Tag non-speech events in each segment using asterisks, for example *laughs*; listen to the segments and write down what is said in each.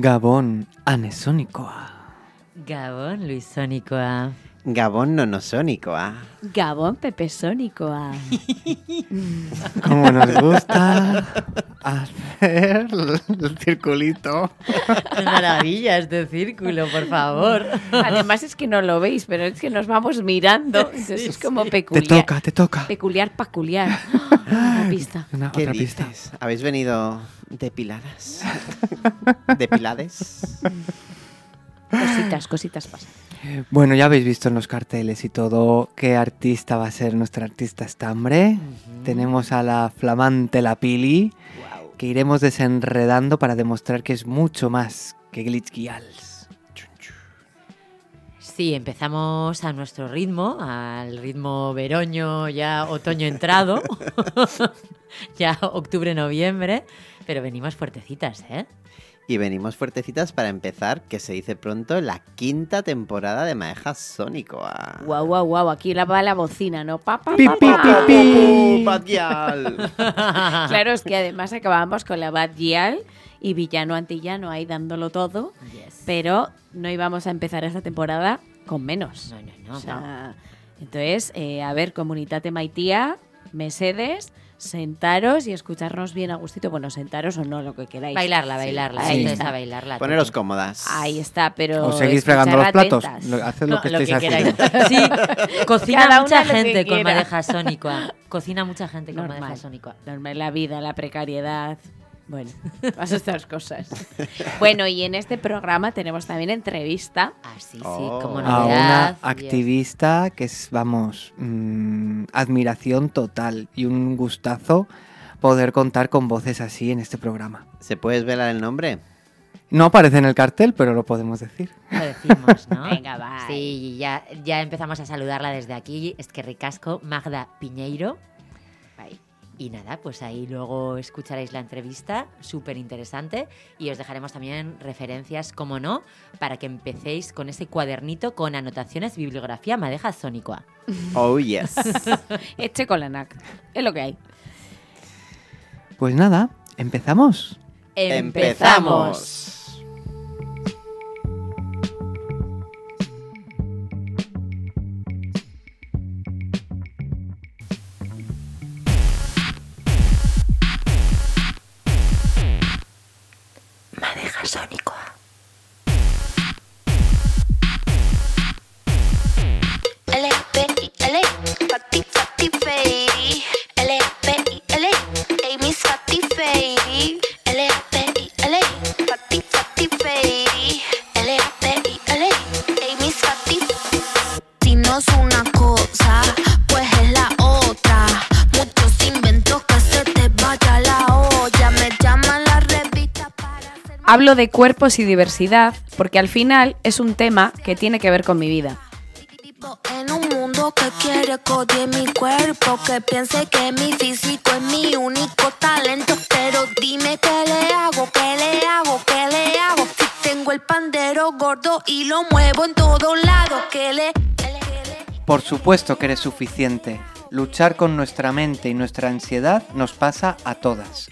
Gabón anesónicoa. Gabón luisónicoa. Gabón nonosónicoa. Gabón pepesónicoa. *laughs* Como nos gusta *laughs* hacer el circulito. Qué maravilla este círculo, por favor. Además es que no lo veis, pero es que nos vamos mirando. Entonces es como Te peculiar. toca, te toca. Peculiar, peculiar. *laughs* Una pista. Una ¿Qué otra pista. dices? ¿Habéis venido depiladas? ¿Depilades? Cositas, cositas pasan. Bueno, ya habéis visto en los carteles y todo qué artista va a ser nuestra artista estambre. Tenemos a la flamante La Pili, que iremos desenredando para demostrar que es mucho más que Glitch Gials. Sí, empezamos a nuestro ritmo, al ritmo veroño, ya otoño entrado, *laughs* ya octubre-noviembre, pero venimos fuertecitas, ¿eh? Y venimos fuertecitas para empezar, que se dice pronto, la quinta temporada de Maeja Sónicoa. Guau, guau, guau. Aquí la va la bocina, ¿no? Pa, pa, pa. ¡Oh! *laughs* Claro, es que además acabamos con la Bad Gyal y Villano Antillano ahí dándolo todo, Yes. pero no íbamos a empezar esta temporada con menos. No, no, no, O sea, Entonces, eh, a ver, Comunitate Maitía, Mesedes, sentaros y escucharnos bien a gustito. Bueno, sentaros o no, lo que queráis. Bailarla, bailarla, ahí está. bailarla. Poneros cómodas. Ahí está, pero. ¿Os seguís fregando los platos? Lo- Haced No, lo que lo estéis que haciendo. *laughs* Sí, cocina Cada mucha gente con madeja sónica. *laughs* Cocina mucha gente con Normal. madeja sónica. Normal, la vida, la precariedad. Bueno, *laughs* todas estas cosas. *laughs* Bueno, y en este programa tenemos también entrevista. Ah, sí, sí, Oh. como A una yes. activista que es, vamos, mm, admiración total y un gustazo poder contar con voces así en este programa. ¿Se puede velar el nombre? No aparece en el cartel, pero lo podemos decir. Lo decimos, ¿no? *laughs* Venga, va. Sí, ya, ya empezamos a saludarla desde aquí. Es que ricasco, Magda Piñeiro. Ahí. Y nada, pues ahí luego escucharéis la entrevista, súper interesante. Y os dejaremos también referencias, como no, para que empecéis con ese cuadernito con anotaciones, bibliografía, madeja sónicoa. Oh, yes. *laughs* Eche con la NAC. Es lo que hay. Pues nada, empezamos. Empezamos. Hablo de cuerpos y diversidad porque al final es un tema que tiene que ver con mi vida. Vivo En un mundo que quiere codiar mi cuerpo, que piense que mi físico es mi único talento. Pero dime qué le hago, qué le hago, qué le hago. Si tengo el pandero gordo y lo muevo en todos lados, ¿qué le, qué le, qué le? Por supuesto que eres suficiente. Luchar con nuestra mente y nuestra ansiedad nos pasa a todas.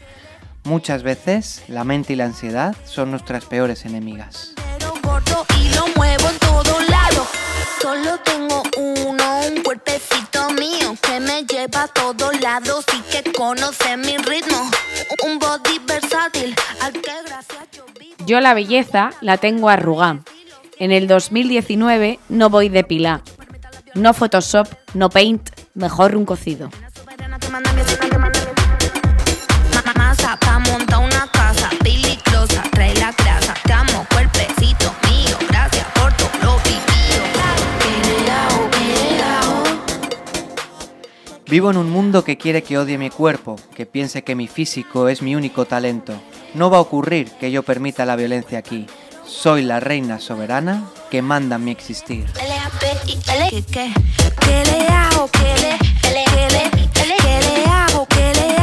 Muchas veces la mente y la ansiedad son nuestras peores enemigas. Pandero gordo y lo muevo en todos lados. Solo tengo uno, un cuerpecito mío que me lleva a todos lados y que conoce mi ritmo. Un body versátil al que gracias yo vivo. Yo la belleza la tengo arrugada. En el 2019 no voy de pila. No Photoshop, no Paint, mejor un cocido. Peligrosa, trae la grasa. Te amo, cuerpecito mío, gracias por todo lo vivido. ¿Qué le hago, qué le hago? Vivo en un mundo que quiere que odie mi cuerpo, que piense que mi físico es mi único talento. No va a ocurrir que yo permita la violencia aquí. Soy la reina soberana que manda mi existir. L-A-P-I-L. ¿Qué, qué? ¿Qué le hago? ¿Qué le, qué le, qué le, qué le hago? ¿Qué le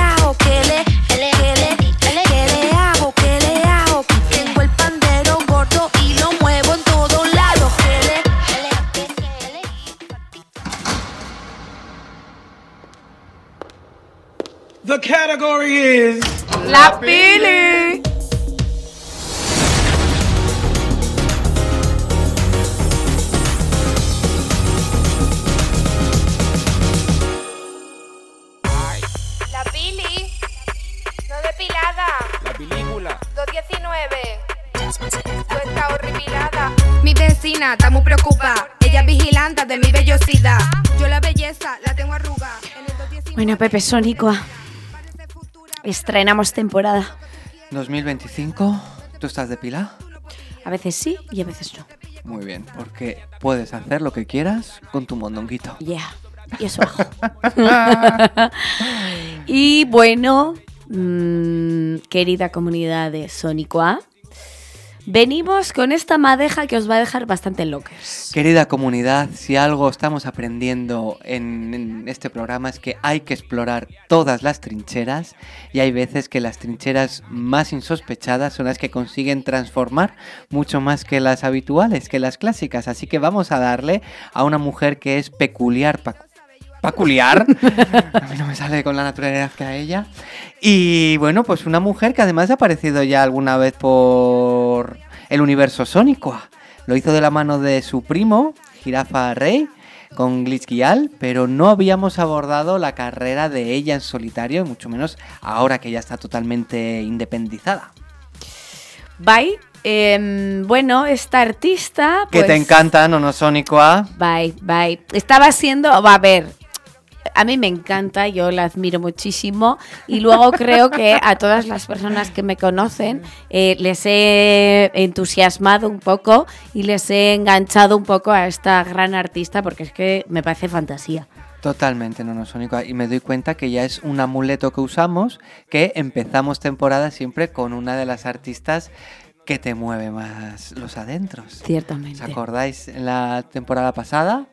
The category is La Pili. La Pili. No depilada. La película. 219. Tú estás horripilada. Mi vecina está muy preocupada. Ella es vigilante de mi vellosidad. Yo la belleza la tengo arruga. En Bueno, Pepe Sónico estrenamos temporada. 2025, ¿tú estás depilada? A veces sí y a veces no. Muy bien, porque puedes hacer lo que quieras con tu mondonguito. Yeah. Y eso bajo. *laughs* y bueno, mm, querida comunidad de Sónico A, venimos con esta madeja que os va a dejar bastante locos. Querida comunidad, si algo estamos aprendiendo en, este programa es que hay que explorar todas las trincheras y hay veces que las trincheras más insospechadas son las que consiguen transformar mucho más que las habituales, que las clásicas. Así que vamos a darle a una mujer que es peculiar, pa- peculiar. A mí no me sale con la naturalidad que a ella. Y bueno, pues una mujer que además ha aparecido ya alguna vez por el universo sónico. Lo hizo de la mano de su primo, Jirafa Rey, con Glitchkial, pero no habíamos abordado la carrera de ella en solitario, y mucho menos ahora que ya está totalmente independizada. Bye. Em, bueno, esta artista. Que te pues, encanta, no, no sónico A. Bye, bye. Estaba siendo, va a ver, a mí me encanta, yo la admiro muchísimo y luego creo que a todas las personas que me conocen eh, les he entusiasmado un poco y les he enganchado un poco a esta gran artista porque es que me parece fantasía. Totalmente, no, no, Sónico. Y me doy cuenta que ya es un amuleto que usamos, que empezamos temporada siempre con una de las artistas que te mueve más los adentros. ¿Os Ciertamente. acordáis en la temporada pasada?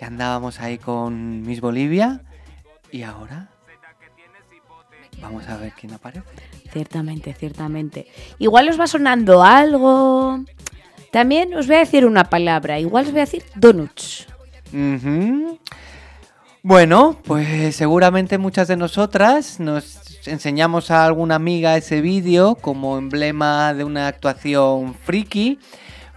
Que andábamos ahí con Miss Bolivia. Y ahora vamos a ver quién aparece. Ciertamente, ciertamente. Igual os va sonando algo. También os voy a decir una palabra. Igual os voy a decir donuts. Bueno, pues seguramente muchas de nosotras nos enseñamos a alguna amiga ese vídeo como emblema de una actuación friki.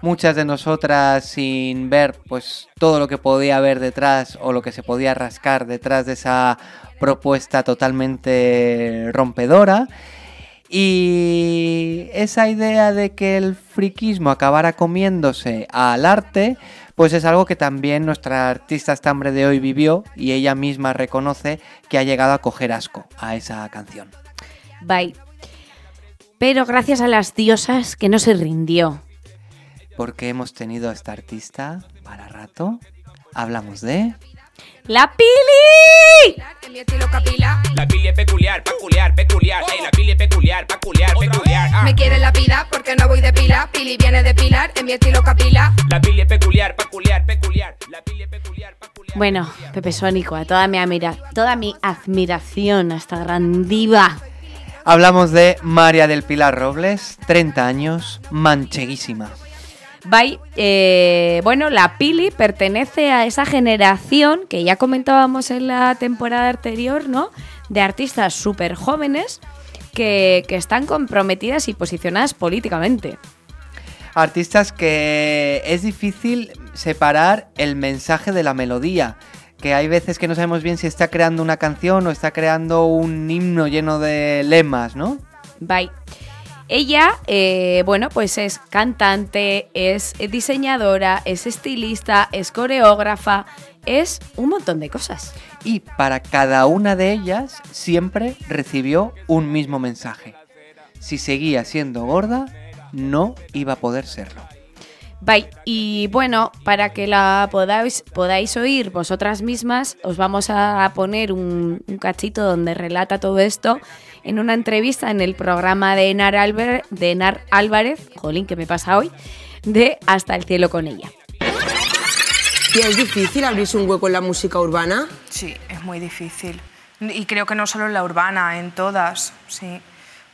Muchas de nosotras sin ver pues todo lo que podía haber detrás o lo que se podía rascar detrás de esa propuesta totalmente rompedora. Y esa idea de que el friquismo acabara comiéndose al arte, pues es algo que también nuestra artista estambre de hoy vivió y ella misma reconoce que ha llegado a coger asco a esa canción. Bye. Pero gracias a las diosas que no se rindió. Porque hemos tenido a esta artista para rato. Hablamos de... ¡La Pili! En mi estilo capilar. La pili es peculiar, peculiar, peculiar. Ey, la pili es peculiar, peculiar, peculiar. Ah. Me quiere la pila porque no voy de pila. Pili viene de pilar en mi estilo capilar. La pili es peculiar, peculiar, peculiar. La pili es peculiar, peculiar. Bueno, Pepe Sónico, a toda mi, admira- toda mi admiración a esta gran diva. Hablamos de María del Pilar Robles, 30 años, mancheguísima. Bye. Eh, bueno, la Pili pertenece a esa generación que ya comentábamos en la temporada anterior, ¿no? De artistas súper jóvenes que, que están comprometidas y posicionadas políticamente. Artistas que es difícil separar el mensaje de la melodía. Que hay veces que no sabemos bien si está creando una canción o está creando un himno lleno de lemas, ¿no? Bye. Ella, eh, bueno, pues es cantante, es diseñadora, es estilista, es coreógrafa, es un montón de cosas. Y para cada una de ellas siempre recibió un mismo mensaje. Si seguía siendo gorda, no iba a poder serlo. Bye. Y bueno, para que la podáis, podáis oír vosotras mismas, os vamos a poner un, un cachito donde relata todo esto en una entrevista en el programa de Enar, Álvar- de Enar Álvarez, jolín, que me pasa hoy, de Hasta el cielo con ella. ¿Y es difícil abrirse un hueco en la música urbana? Sí, es muy difícil. Y creo que no solo en la urbana, en todas, sí.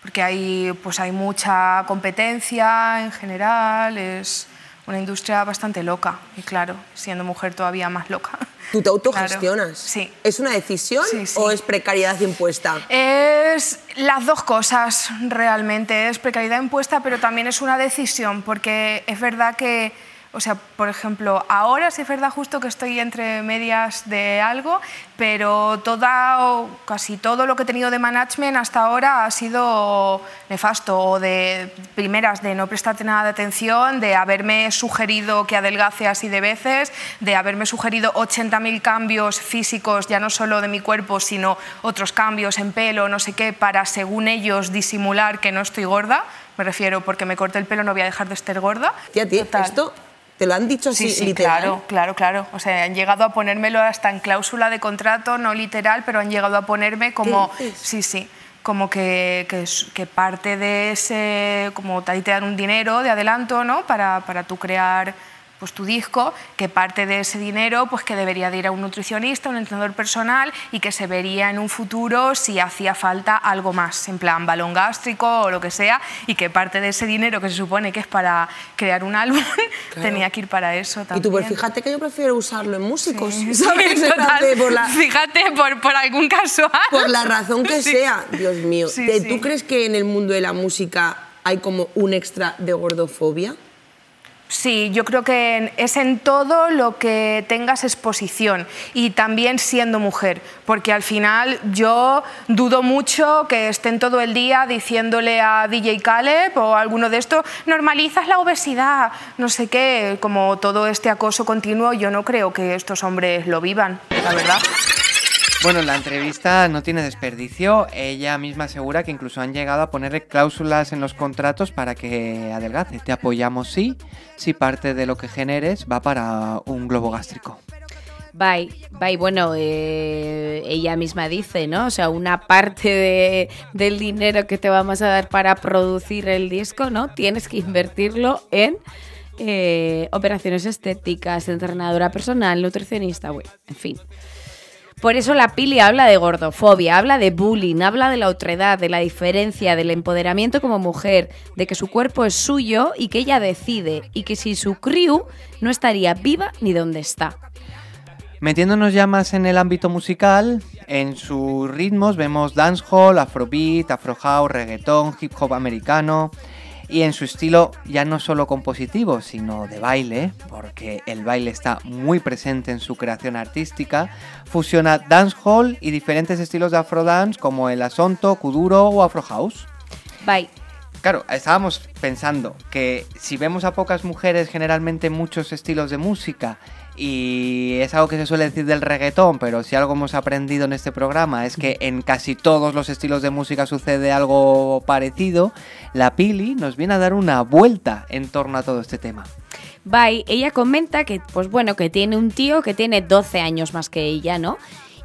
Porque hay, pues hay mucha competencia en general, es una industria bastante loca. Y claro, siendo mujer todavía más loca. ¿Tú te autogestionas? Claro, sí. ¿Es una decisión Sí, sí. o es precariedad impuesta? Es las dos cosas realmente. Es precariedad impuesta, pero también es una decisión, porque es verdad que O sea, por ejemplo, ahora sí es verdad justo que estoy entre medias de algo, pero toda o casi todo lo que he tenido de management hasta ahora ha sido nefasto o de primeras de no prestarte nada de atención, de haberme sugerido que adelgace así de veces, de haberme sugerido 80.000 cambios físicos, ya no solo de mi cuerpo, sino otros cambios en pelo, no sé qué, para según ellos disimular que no estoy gorda. Me refiero porque me corté el pelo, no voy a dejar de estar gorda. Tía, tía, Total. esto te lo han dicho así Sí, sí, literal. claro, claro, claro. O sea, han llegado a ponérmelo hasta en cláusula de contrato, no literal, pero han llegado a ponerme como, sí, sí, como que, que parte de ese, como ahí te dan un dinero de adelanto, ¿no? Para, para tú crear pues tu disco, que parte de ese dinero pues que debería de ir a un nutricionista, un entrenador personal y que se vería en un futuro si hacía falta algo más, en plan balón gástrico o lo que sea, y que parte de ese dinero que se supone que es para crear un álbum *laughs* tenía que ir para eso Y también. tú, pues fíjate que yo prefiero usarlo en músicos, Sí, ¿sabes? sí, *laughs* total. por, la, Fíjate, por, por algún casual. por la razón que *laughs* Sí. sea. Dios mío. Sí, ¿Te- sí. ¿Tú crees que en el mundo de la música hay como un extra de gordofobia? Sí, yo creo que es en todo lo que tengas exposición y también siendo mujer, porque al final yo dudo mucho que estén todo el día diciéndole a DJ Caleb o alguno de estos, normalizas la obesidad, no sé qué, como todo este acoso continuo, yo no creo que estos hombres lo vivan, la verdad. Bueno, la entrevista no tiene desperdicio. Ella misma asegura que incluso han llegado a ponerle cláusulas en los contratos para que adelgace. Te apoyamos sí, si parte de lo que generes va para un globo gástrico. Bye, bye. Bueno, eh, ella misma dice, ¿no? O sea, una parte de- del dinero que te vamos a dar para producir el disco, ¿no? Tienes que invertirlo en eh, operaciones estéticas, entrenadora personal, nutricionista, bueno, en fin. Por eso la Pili habla de gordofobia, habla de bullying, habla de la otredad, de la diferencia, del empoderamiento como mujer, de que su cuerpo es suyo y que ella decide, y que sin su crew no estaría viva ni donde está. Metiéndonos ya más en el ámbito musical, en sus ritmos vemos dancehall, afrobeat, afro house, reggaetón, hip hop americano y en su estilo ya no solo compositivo, sino de baile, porque el baile está muy presente en su creación artística, fusiona dancehall y diferentes estilos de afrodance como el asonto, kuduro o afro house. Bye. Claro, estábamos pensando que si vemos a pocas mujeres generalmente en muchos estilos de música y es algo que se suele decir del reggaetón, pero si algo hemos aprendido en este programa es que en casi todos los estilos de música sucede algo parecido, la Pili nos viene a dar una vuelta en torno a todo este tema. Bye. Ella comenta que, pues bueno, que tiene un tío que tiene 12 años más que ella, ¿no?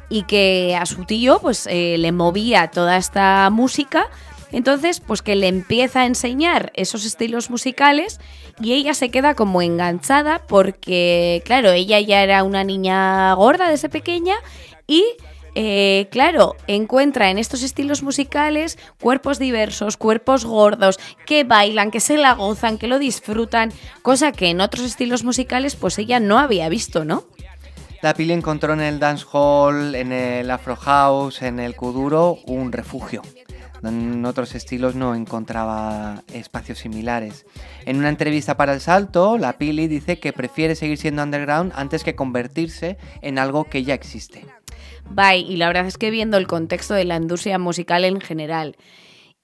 Y que a su tío, pues, eh, le movía toda esta música. Entonces, pues que le empieza a enseñar esos estilos musicales y ella se queda como enganchada porque, claro, ella ya era una niña gorda desde pequeña y eh, claro, encuentra en estos estilos musicales cuerpos diversos, cuerpos gordos, que bailan, que se la gozan, que lo disfrutan, cosa que en otros estilos musicales pues ella no había visto, ¿no? La Pili encontró en el dancehall, en el afro house, en el kuduro un refugio. En otros estilos no encontraba espacios similares. En una entrevista para El Salto, la Pili dice que prefiere seguir siendo underground antes que convertirse en algo que ya existe. Bye, y la verdad es que viendo el contexto de la industria musical en general,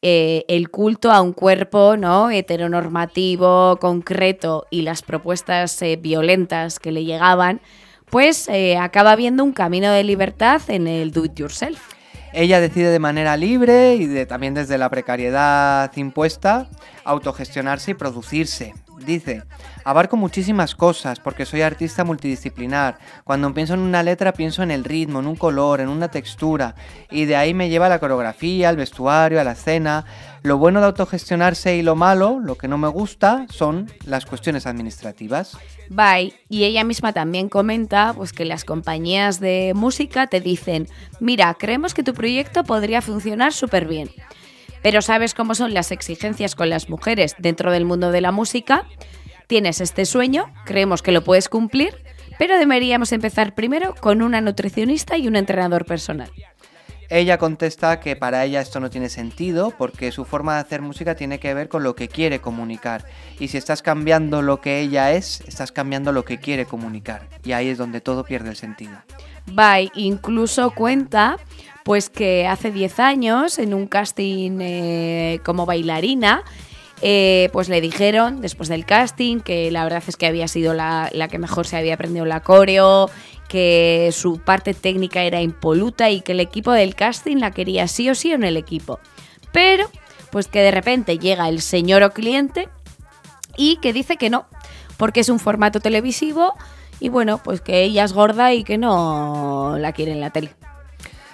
eh, el culto a un cuerpo ¿no? heteronormativo, concreto y las propuestas eh, violentas que le llegaban, pues eh, acaba viendo un camino de libertad en el do it yourself. Ella decide de manera libre y de- también desde la precariedad impuesta autogestionarse y producirse. Dice, abarco muchísimas cosas porque soy artista multidisciplinar. Cuando pienso en una letra pienso en el ritmo, en un color, en una textura. Y de ahí me lleva la coreografía, al vestuario, a la escena. Lo bueno de autogestionarse y lo malo, lo que no me gusta, son las cuestiones administrativas. Bye. Y ella misma también comenta pues, que las compañías de música te dicen, mira, creemos que tu proyecto podría funcionar súper bien. Pero ¿sabes cómo son las exigencias con las mujeres dentro del mundo de la música? Tienes este sueño, creemos que lo puedes cumplir, pero deberíamos empezar primero con una nutricionista y un entrenador personal. Ella contesta que para ella esto no tiene sentido porque su forma de hacer música tiene que ver con lo que quiere comunicar. Y si estás cambiando lo que ella es, estás cambiando lo que quiere comunicar. Y ahí es donde todo pierde el sentido. Bye incluso cuenta pues que hace 10 años en un casting eh, como bailarina eh, pues le dijeron después del casting que la verdad es que había sido la, la que mejor se había aprendido la coreo, que su parte técnica era impoluta y que el equipo del casting la quería sí o sí en el equipo. Pero pues que de repente llega el señor o cliente y que dice que no, porque es un formato televisivo y bueno, pues que ella es gorda y que no la quiere en la tele.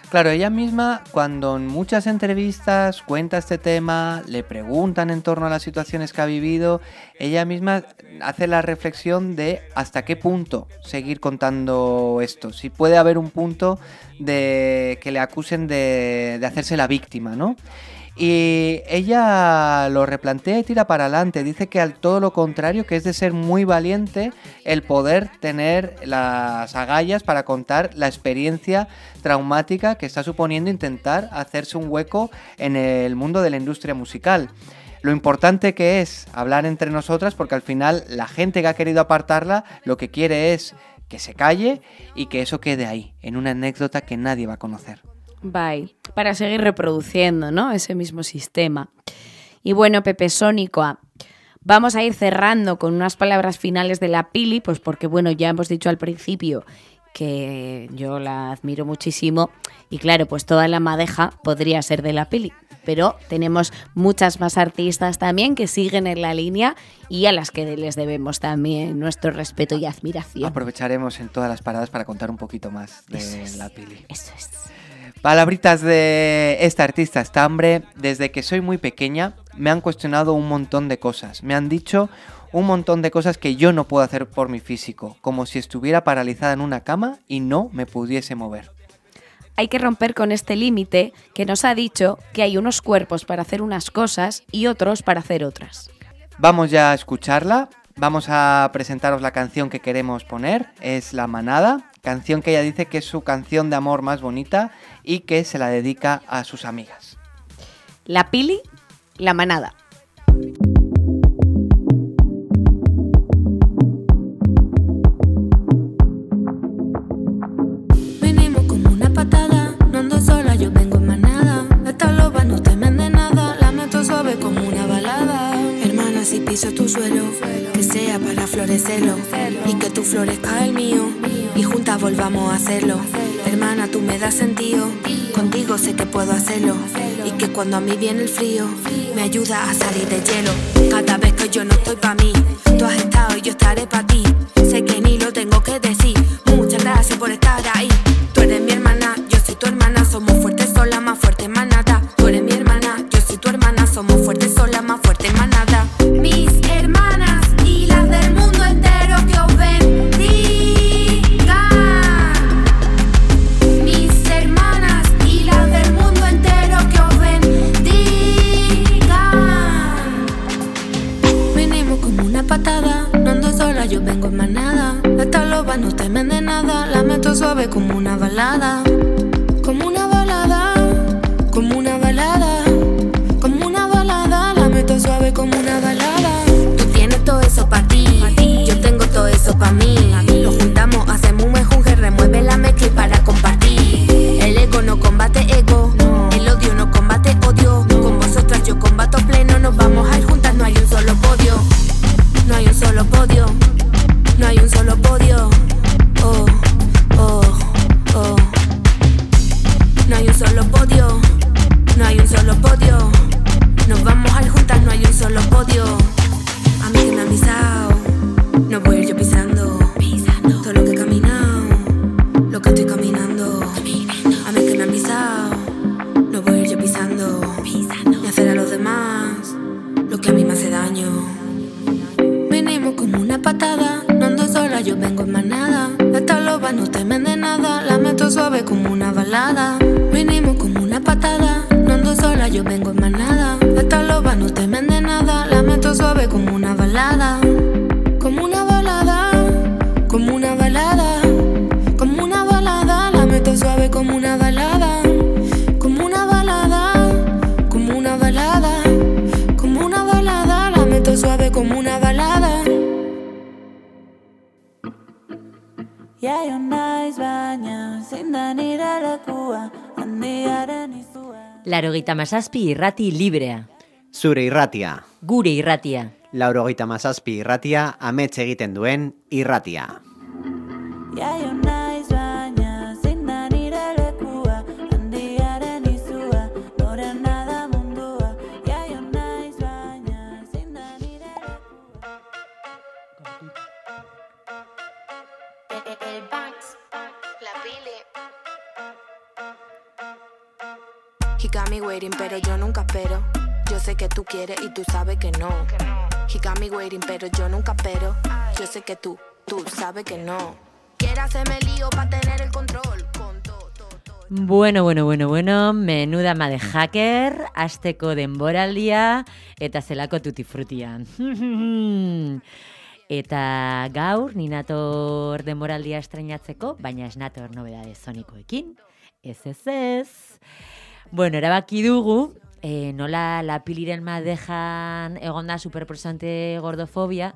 Claro, ella misma cuando en muchas entrevistas cuenta este tema, le preguntan en torno a las situaciones que ha vivido, ella misma hace la reflexión de hasta qué punto seguir contando esto, si puede haber un punto de que le acusen de, hacerse la víctima, ¿no? Y ella lo replantea y tira para adelante. Dice que al todo lo contrario, que es de ser muy valiente el poder tener las agallas para contar la experiencia traumática que está suponiendo intentar hacerse un hueco en el mundo de la industria musical. Lo importante que es hablar entre nosotras porque al final la gente que ha querido apartarla lo que quiere es que se calle y que eso quede ahí, en una anécdota que nadie va a conocer. Bye. Para seguir reproduciendo, ¿no? Ese mismo sistema. Y bueno, Pepe Sónico, ah, vamos a ir cerrando con unas palabras finales de la Pili, pues porque bueno, ya hemos dicho al principio que yo la admiro muchísimo y claro, pues toda la madeja podría ser de la Pili. Pero tenemos muchas más artistas también que siguen en la línea y a las que les debemos también nuestro respeto y admiración. Aprovecharemos en todas las paradas para contar un poquito más de la Pili. Eso es. Palabritas de esta artista estambre. Desde que soy muy pequeña me han cuestionado un montón de cosas. Me han dicho un montón de cosas que yo no puedo hacer por mi físico, como si estuviera paralizada en una cama y no me pudiese mover. Hay que romper con este límite que nos ha dicho que hay unos cuerpos para hacer unas cosas y otros para hacer otras. Vamos ya a escucharla. Vamos a presentaros la canción que queremos poner. Es La Manada, canción que ella dice que es su canción de amor más bonita y que se la dedica a sus amigas. La Pili, la manada. Venimos como una patada, no ando sola, yo vengo en manada. Esta loba no temen de nada, la meto suave como una balada. Hermana, si piso tu suelo, que sea para florecerlo. Y que tu florezca el mío, y juntas volvamos a hacerlo. Hermana, tú me das sentido, contigo sé que puedo hacerlo. Y que cuando a mí viene el frío, me ayuda a salir de hielo. Cada vez que yo no estoy pa' mí, tú has estado y yo estaré pa' ti. Sé que ni lo tengo que decir, muchas gracias por estar ahí. Como Larogeita mazazpi irrati librea. Zure irratia. Gure irratia. Laurogeita mazazpi irratia, amets egiten duen irratia. Me waiting, pero yo nunca espero. Yo sé que tú, tú sabes que no. Quiere hacerme lío para tener el control. Bueno, bueno, bueno, bueno, menuda ma de hacker, asteko denboraldia eta zelako tutti frutia. *laughs* eta gaur ni nator denboraldia estreinatzeko, baina ez nator nobedade zonikoekin. Ez ez ez. Bueno, erabaki dugu, eh, nola la piliren madejan egonda superpresente gordofobia,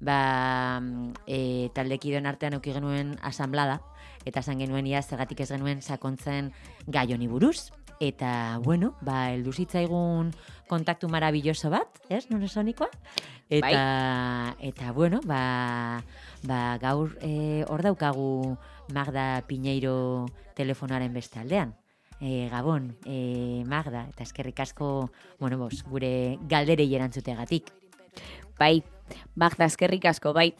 ba, e, taldekidon artean auki genuen asamblada, eta esan genuen ia zergatik ez genuen sakontzen gai honi buruz. Eta, bueno, ba, heldu zitzaigun kontaktu marabilloso bat, ez, non esonikoa? Eta, eta bueno, ba, ba, gaur eh, hor daukagu Magda Piñeiro telefonoaren beste aldean. E, Gabon, e, Magda, eta eskerrik asko, bueno, bos, gure galderei erantzutegatik. Bai, Magda, eskerrik asko, bai.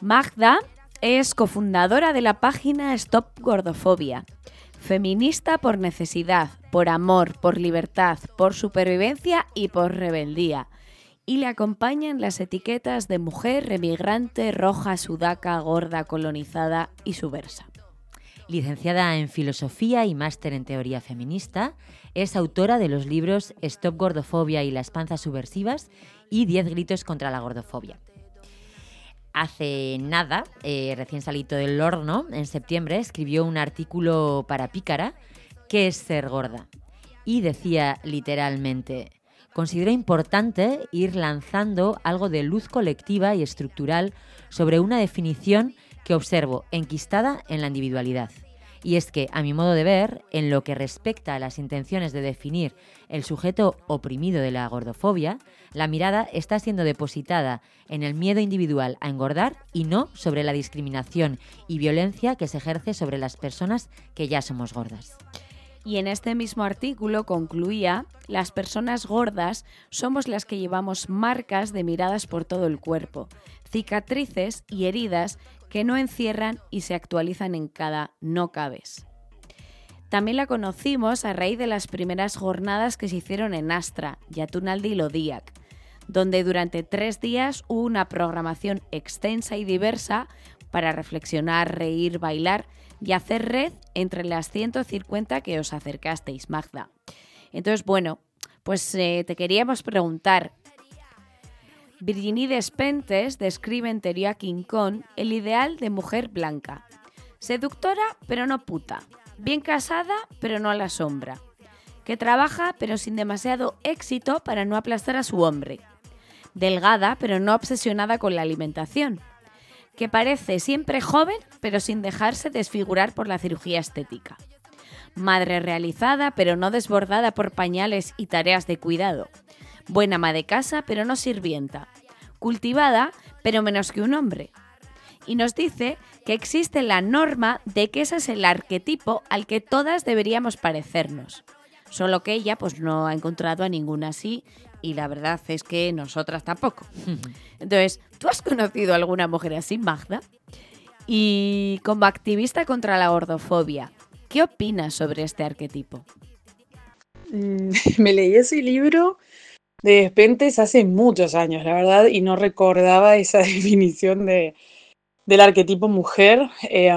Magda es cofundadora de la página Stop Gordofobia. Feminista por necesidad, por amor, por libertad, por supervivencia y por rebeldía. Y le acompañan las etiquetas de mujer, remigrante, roja, sudaca, gorda, colonizada y subversa. Licenciada en Filosofía y máster en Teoría Feminista, es autora de los libros Stop Gordofobia y las panzas subversivas y Diez gritos contra la gordofobia. Hace nada, eh, recién salido del horno, en septiembre, escribió un artículo para Pícara, ¿Qué es ser gorda? Y decía literalmente, considero importante ir lanzando algo de luz colectiva y estructural sobre una definición que observo enquistada en la individualidad. Y es que, a mi modo de ver, en lo que respecta a las intenciones de definir el sujeto oprimido de la gordofobia, la mirada está siendo depositada en el miedo individual a engordar y no sobre la discriminación y violencia que se ejerce sobre las personas que ya somos gordas. Y en este mismo artículo concluía, las personas gordas somos las que llevamos marcas de miradas por todo el cuerpo, cicatrices y heridas que no encierran y se actualizan en cada no cabes. También la conocimos a raíz de las primeras jornadas que se hicieron en Astra, Yatunaldi y Lodiac, donde durante tres días hubo una programación extensa y diversa para reflexionar, reír, bailar y hacer red entre las 150 que os acercasteis, Magda. Entonces, bueno, pues eh, te queríamos preguntar, Virginie Despentes describe en Teoría King Kong el ideal de mujer blanca. Seductora, pero no puta. Bien casada, pero no a la sombra. Que trabaja, pero sin demasiado éxito para no aplastar a su hombre. Delgada, pero no obsesionada con la alimentación. Que parece siempre joven, pero sin dejarse desfigurar por la cirugía estética. Madre realizada, pero no desbordada por pañales y tareas de cuidado buena ama de casa, pero no sirvienta, cultivada, pero menos que un hombre. Y nos dice que existe la norma de que ese es el arquetipo al que todas deberíamos parecernos. Solo que ella pues no ha encontrado a ninguna así y la verdad es que nosotras tampoco. *laughs* Entonces, ¿tú has conocido a alguna mujer así, Magda? Y como activista contra la gordofobia, ¿qué opinas sobre este arquetipo? Mm, *laughs* Me leí ese libro de Despentes hace muchos años, la verdad, y no recordaba *laughs* esa definición de, del arquetipo mujer. Eh,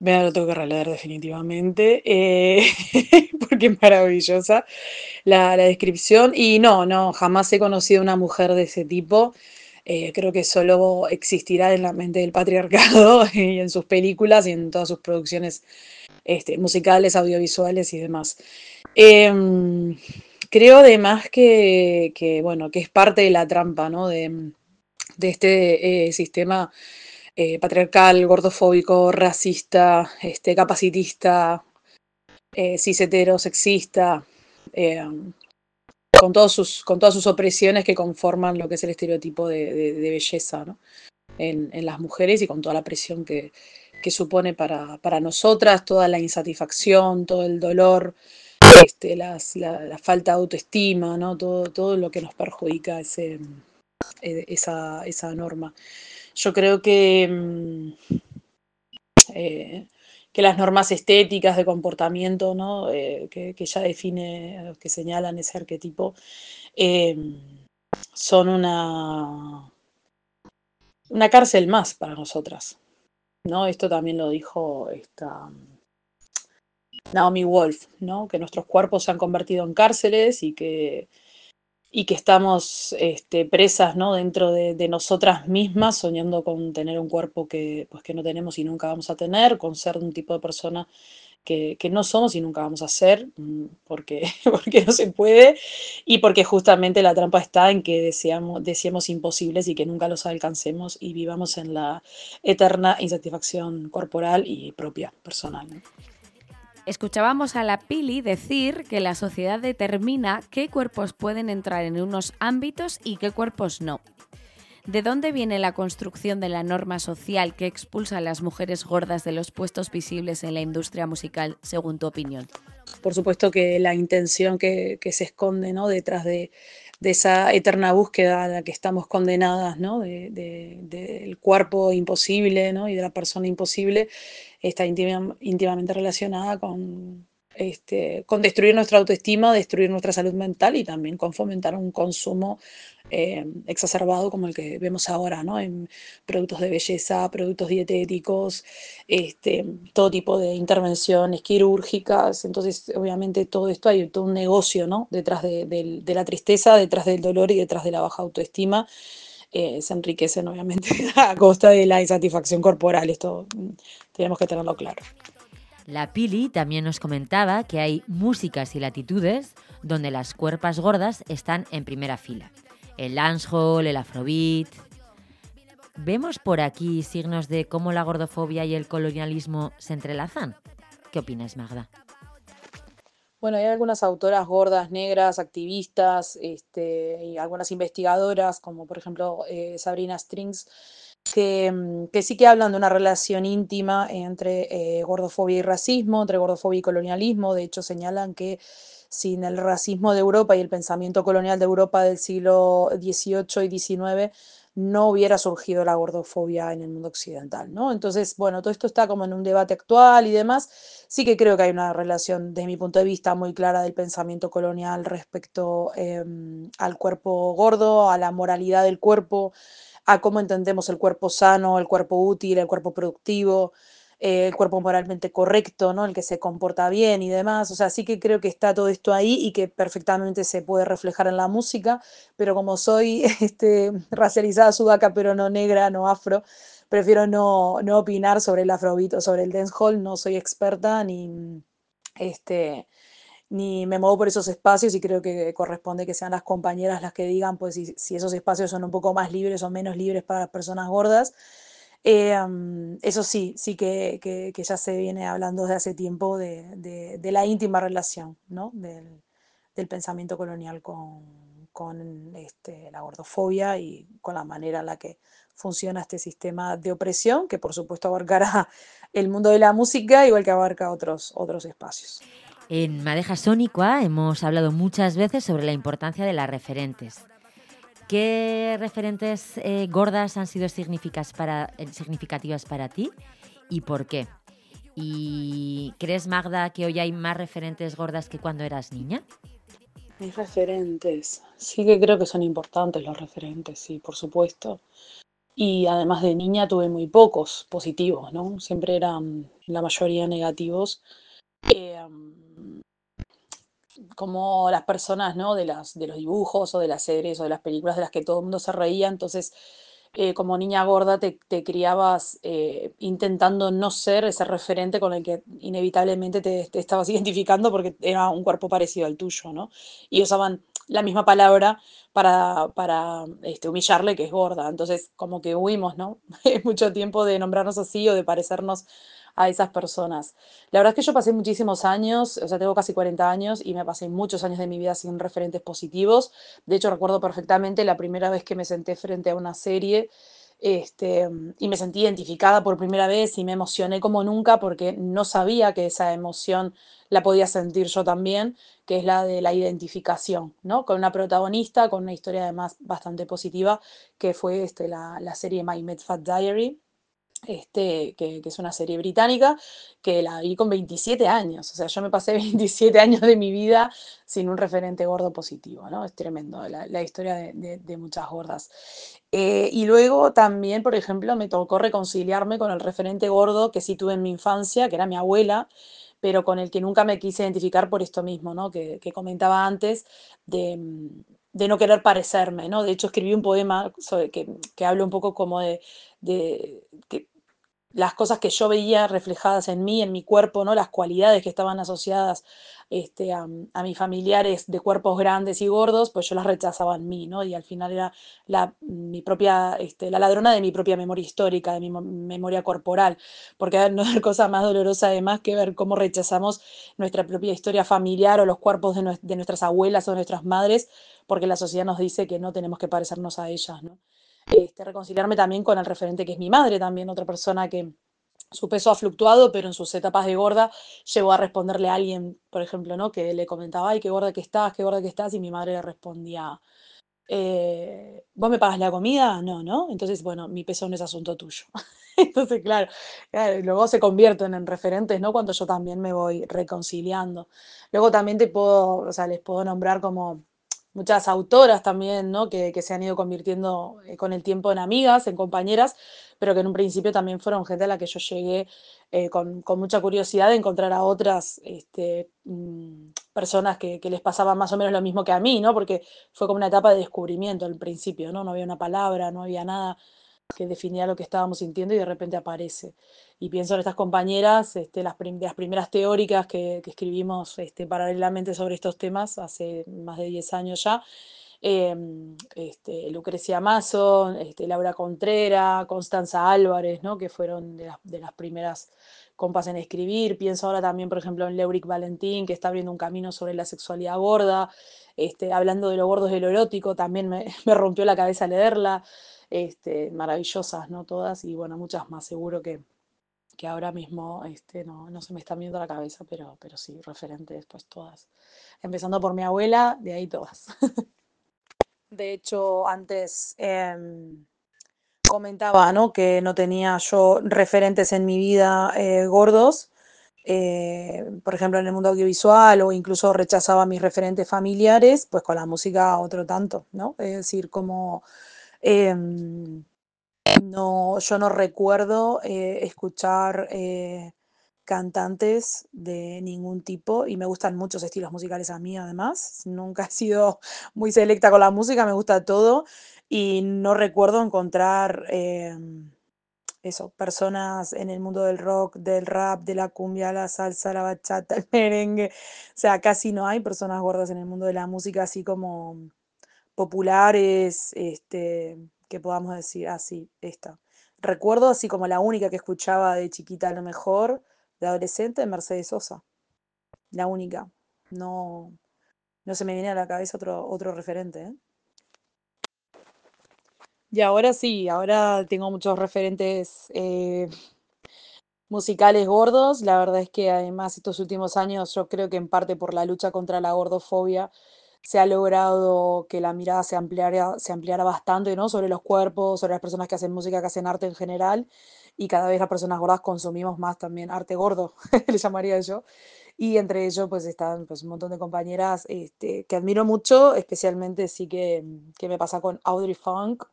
lo tengo que releer definitivamente, eh, *laughs* porque es maravillosa la, la descripción. Y no, no, jamás he conocido una mujer de ese tipo. Eh, creo que solo existirá en la mente del patriarcado *laughs* y en sus películas y en todas sus producciones este, musicales, audiovisuales y demás. Em, creo además que, bueno, que es parte de la trampa, ¿no? De, de este eh, sistema eh, patriarcal, gordofóbico, racista, este, capacitista, eh, cis hetero, sexista, eh, con, todos sus, con todas sus opresiones que conforman lo que es el estereotipo de, belleza ¿no? en, en las mujeres y con toda la presión que, que supone para, para nosotras, toda la insatisfacción, todo el dolor, este, las- la, falta de autoestima, ¿no? todo, todo lo que nos perjudica ese, eh, esa, esa norma. Yo creo que, mm, eh, que las normas estéticas de comportamiento ¿no? Eh, que, que ya define, que señalan ese arquetipo, eh, son una, una cárcel más para nosotras. ¿no? Esto también lo dijo esta Naomi Wolf, ¿no? que nuestros cuerpos se han convertido en cárceles y que, y que estamos este, presas ¿no? dentro de, nosotras mismas, soñando con tener un cuerpo que, pues, que no tenemos y nunca vamos a tener, con ser un tipo de persona que, que no somos y nunca vamos a ser, mm, porque, *laughs* porque no se puede, y porque justamente la trampa está en que deseamos, imposibles y que nunca los alcancemos y vivamos en la eterna insatisfacción corporal y propia, personal. Escuchábamos a la Pili decir que la sociedad determina qué cuerpos pueden entrar en unos ámbitos y qué cuerpos no. ¿De dónde viene la construcción de la norma social que expulsa a las mujeres gordas de los puestos visibles en la industria musical, según tu opinión? Por supuesto que la intención que, se esconde ¿no? detrás de, de esa eterna búsqueda a la que estamos condenadas, ¿no? de, de- del cuerpo imposible ¿no? y de la persona imposible, está íntima- íntimamente relacionada con, este, con destruir nuestra autoestima, destruir nuestra salud mental y también con fomentar un consumo eh, exacerbado como el que vemos ahora, ¿no? En productos de belleza, productos dietéticos, este, todo tipo de intervenciones quirúrgicas. Entonces, obviamente, todo esto hay todo un negocio, ¿no? Detrás de, la tristeza, detrás del dolor y detrás de la baja autoestima. eh, se enriquecen, obviamente, *laughs* a costa de la insatisfacción corporal. Esto mm, tenemos que tenerlo claro. La Pili también nos comentaba que hay músicas y latitudes donde las cuerpas gordas están en primera fila. El dancehall, el afrobeat. ¿Vemos por aquí signos de cómo la gordofobia y el colonialismo se entrelazan? ¿Qué opinas, Magda? Bueno, hay algunas autoras gordas, negras, activistas, este, y algunas investigadoras, como por ejemplo eh, Sabrina Strings, que, mm, que sí que hablan de una relación íntima entre eh, gordofobia y racismo, entre gordofobia y colonialismo. De hecho, señalan que sin el racismo de Europa y el pensamiento colonial de Europa del siglo XVIII y XIX, no hubiera surgido la gordofobia en el mundo occidental, ¿no? Entonces, bueno, todo esto está como en un debate actual y demás. Sí que creo que hay una relación, desde mi punto de vista, muy clara del pensamiento colonial respecto em, al cuerpo gordo, a la moralidad del cuerpo, a cómo entendemos el cuerpo sano, el cuerpo útil, el cuerpo productivo, eh, el cuerpo moralmente correcto, ¿no? El que se comporta bien y demás. O sea, sí que creo que está todo esto ahí y que perfectamente se puede reflejar en la música, pero como soy *laughs* este, racializada sudaca, pero no negra, no afro, prefiero no, no opinar sobre el afrobeat sobre el dancehall, no soy experta ni, este, ni me muevo por esos espacios y creo que corresponde que sean las compañeras las que digan pues si, esos espacios son un poco más libres o menos libres para las personas gordas. Eh, am, eso sí, sí que, que- ya se viene hablando desde hace tiempo de, la íntima relación, ¿no? Del, pensamiento colonial con, con este, la gordofobia y con la manera en la que funciona este sistema de opresión, que por supuesto abarcará el mundo de la música, igual que abarca otros, otros espacios. En Madeja Sónica hemos hablado muchas veces sobre la importancia de las referentes. ¿Qué referentes eh, gordas han sido eh, significativas para ti y por qué? ¿Y crees, Magda, que hoy hay más referentes gordas que cuando eras niña? Mis referentes, sí que creo que son importantes los referentes, sí, por supuesto. Y además de niña tuve muy pocos positivos, ¿no? Siempre eran la mayoría negativos. Eh, como las personas, ¿no? De las, de los dibujos o de las series o de las películas de las que todo el mundo se reía. Entonces, eh, como niña gorda te, te criabas eh, intentando no ser ese referente con el que inevitablemente te, te estabas *laughs* identificando porque era un cuerpo parecido al tuyo, ¿no? Y usaban la misma palabra para, para este, humillarle que es gorda. Entonces, como que huimos, ¿no? *laughs* Mucho tiempo de nombrarnos así o de parecernos a esas personas. La verdad es que yo pasé muchísimos años, o sea, tengo casi 40 años y me pasé muchos años de mi vida sin referentes positivos. De hecho, recuerdo perfectamente la primera vez que me senté frente a una serie este, y me sentí identificada por primera vez y me emocioné como nunca porque no sabía que esa emoción la podía sentir yo también, que es la de la identificación, ¿no? Con una protagonista, con una historia además bastante positiva, que fue este, la, la serie My Med Fat Diary, este, que, es una serie británica, que la vi con 27 años. O sea, yo me pasé *laughs* 27 años de mi vida sin un referente gordo positivo, ¿no? Es tremendo la, historia de, muchas gordas. Eh, y luego también, por ejemplo, me tocó reconciliarme con el referente gordo que sí tuve en mi infancia, que era mi abuela, pero con el que nunca me quise identificar por esto mismo, ¿no? Que, comentaba antes, de, mm, de no querer parecerme, ¿no? De hecho, escribí un poema sobre, que, que habla un poco como de, las cosas que yo veía reflejadas en mí, en mi cuerpo, ¿no? Las cualidades que estaban asociadas este, a, a mis familiares de cuerpos grandes y gordos, pues yo las rechazaba en mí, ¿no? Y al final era la, mi propia, este, la ladrona de mi propia memoria histórica, de mi mo- memoria corporal, porque no hay *laughs* cosa más dolorosa además que ver cómo rechazamos nuestra propia historia familiar o los cuerpos de, nues- de nuestras abuelas o nuestras madres, porque la sociedad nos dice que no tenemos que parecernos a ellas, ¿no? Este, reconciliarme también con el referente que es mi madre, también otra persona que su peso ha fluctuado, pero en sus etapas de gorda llegó a responderle a alguien, por ejemplo, ¿no? Que le comentaba, ay, qué gorda que estás, qué gorda que estás, y mi madre le respondía, eh, ¿vos me pagas la comida? No, ¿no? Entonces, bueno, mi peso no es asunto tuyo. *laughs* Entonces, claro, claro, luego se convierten en referentes, ¿no? Cuando yo también me voy reconciliando. Luego también te puedo, o sea, les puedo nombrar como muchas autoras también, ¿no? Que, que se han ido convirtiendo eh, con el tiempo en amigas, en compañeras, pero que en un principio también fueron gente a la que yo llegué eh, con, con mucha curiosidad de encontrar a otras este, mm, personas que, que les pasaba más o menos lo mismo que a mí, ¿no? Porque fue como una etapa de descubrimiento al principio, ¿no? No había una palabra, no había nada que definía lo que estábamos sintiendo y de repente aparece. Y pienso en estas compañeras, este, las, las primeras teóricas que, escribimos este, paralelamente sobre estos temas hace más de 10 años ya. em, este, Lucrecia Mazo, este, Laura Contrera, Constanza Álvarez, ¿no? que fueron de las, de las primeras compas en escribir. Pienso ahora también, por ejemplo, en Leuric Valentín, que está abriendo un camino sobre la sexualidad gorda, este, hablando de lo gordo de lo erótico, también *laughs* me, rompió la cabeza leerla este, maravillosas, ¿no? Todas, y bueno, muchas más, seguro que, que ahora mismo este, no, no se me están viendo la cabeza, pero, pero sí, referentes, pues todas. Empezando por mi abuela, de ahí todas. *laughs* De hecho, antes em, comentaba, ¿no? Que no tenía yo referentes en mi vida eh, gordos, eh, por ejemplo, en el mundo audiovisual, o incluso rechazaba mis referentes familiares, pues con la música otro tanto, ¿no? Es decir, como em, no, yo no recuerdo eh, escuchar cantantes de ningún tipo y me gustan muchos estilos musicales a mí además. Nunca he sido *laughs* muy selecta con la música, me gusta todo y no recuerdo encontrar em, eso, personas en el mundo del rock, del rap, de la cumbia, la salsa, la bachata, el *laughs* merengue. O sea, casi no hay personas gordas en el mundo de la música así como populares, este, que podamos decir, así, esta. Recuerdo así como la única que escuchaba de chiquita a lo mejor, de adolescente, Mercedes Sosa. La única. No, no se me viene a la cabeza otro, otro referente, ¿eh? Y ahora sí, ahora tengo muchos referentes eh, musicales gordos. La verdad es que además estos últimos años, yo creo que en parte por la lucha contra la gordofobia, se ha logrado que la mirada se ampliara, se ampliara bastante, ¿no? Sobre los cuerpos, sobre las personas que hacen música, que hacen arte en general. Y cada vez las personas gordas consumimos más también arte gordo, *laughs* le llamaría yo. Y entre ellos, pues están pues, un montón de compañeras este, que admiro mucho, especialmente sí que, que me pasa con Audrey Funk.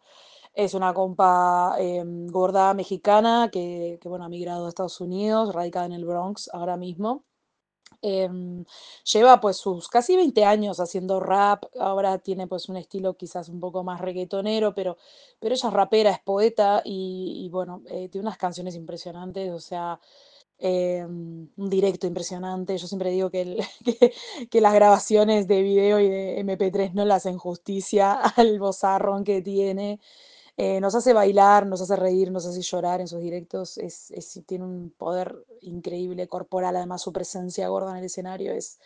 Es una compa em, gorda mexicana que, que, bueno, ha migrado a Estados Unidos, radicada en el Bronx ahora mismo. Em, lleva pues sus casi 20 años haciendo rap, ahora tiene pues un estilo quizás un poco más reggaetonero, pero, pero ella es rapera, es poeta y, bueno, eh, tiene unas canciones impresionantes, o sea, eh, un directo impresionante. Yo siempre digo *laughs* que, que, las grabaciones de video y de MP3 no le hacen justicia *laughs* al bozarrón que tiene. Eh, nos hace bailar, nos hace reír, nos hace llorar en sus directos. Es, es- tiene un poder increíble corporal, además su presencia gorda en el escenario es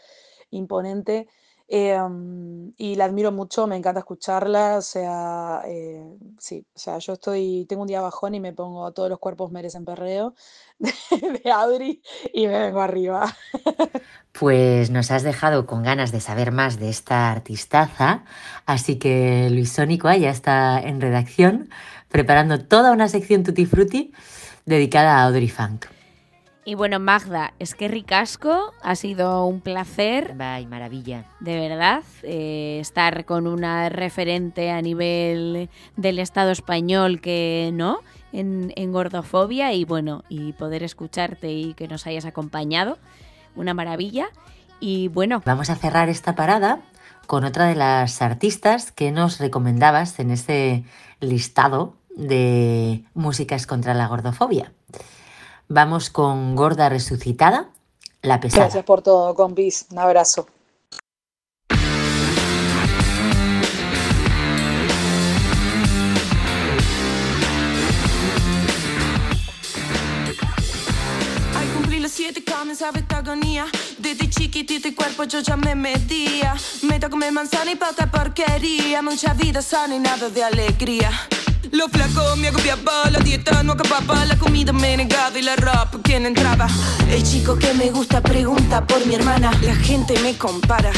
imponente. Um, y la admiro mucho, me encanta escucharla, o sea, eh, sí, o sea, yo estoy, tengo un día bajón y me pongo Todos los cuerpos merecen perreo *laughs* de, de Adri y me vengo arriba. Pues nos has dejado con ganas de saber más de esta artistaza, así que Luis Sónico ya está en redacción preparando toda una sección Tutti Frutti dedicada a Audrey Funk. Y bueno, Magda, es que ricasco, ha sido un placer. Bye, maravilla. De verdad, eh, estar con una referente a nivel del Estado español que no, en, en gordofobia y bueno, y poder escucharte y que nos hayas acompañado, una maravilla. Y bueno, Vamos a cerrar esta parada con otra de las artistas que nos recomendabas en este listado de músicas contra la gordofobia. Vamos con Gorda Resucitada, La Pesada. Gracias por todo, compis. Un abrazo. Siete comenzaba esta agonía. Desde chiquitito y cuerpo yo ya me medía. Me tocó comer manzana y poca porquería. Mucha vida sana y nada de alegría. Lo flaco me agobiaba, la dieta no acababa, la comida me negaba y la ropa quien entraba. El chico que me gusta pregunta por mi hermana, la gente me compara.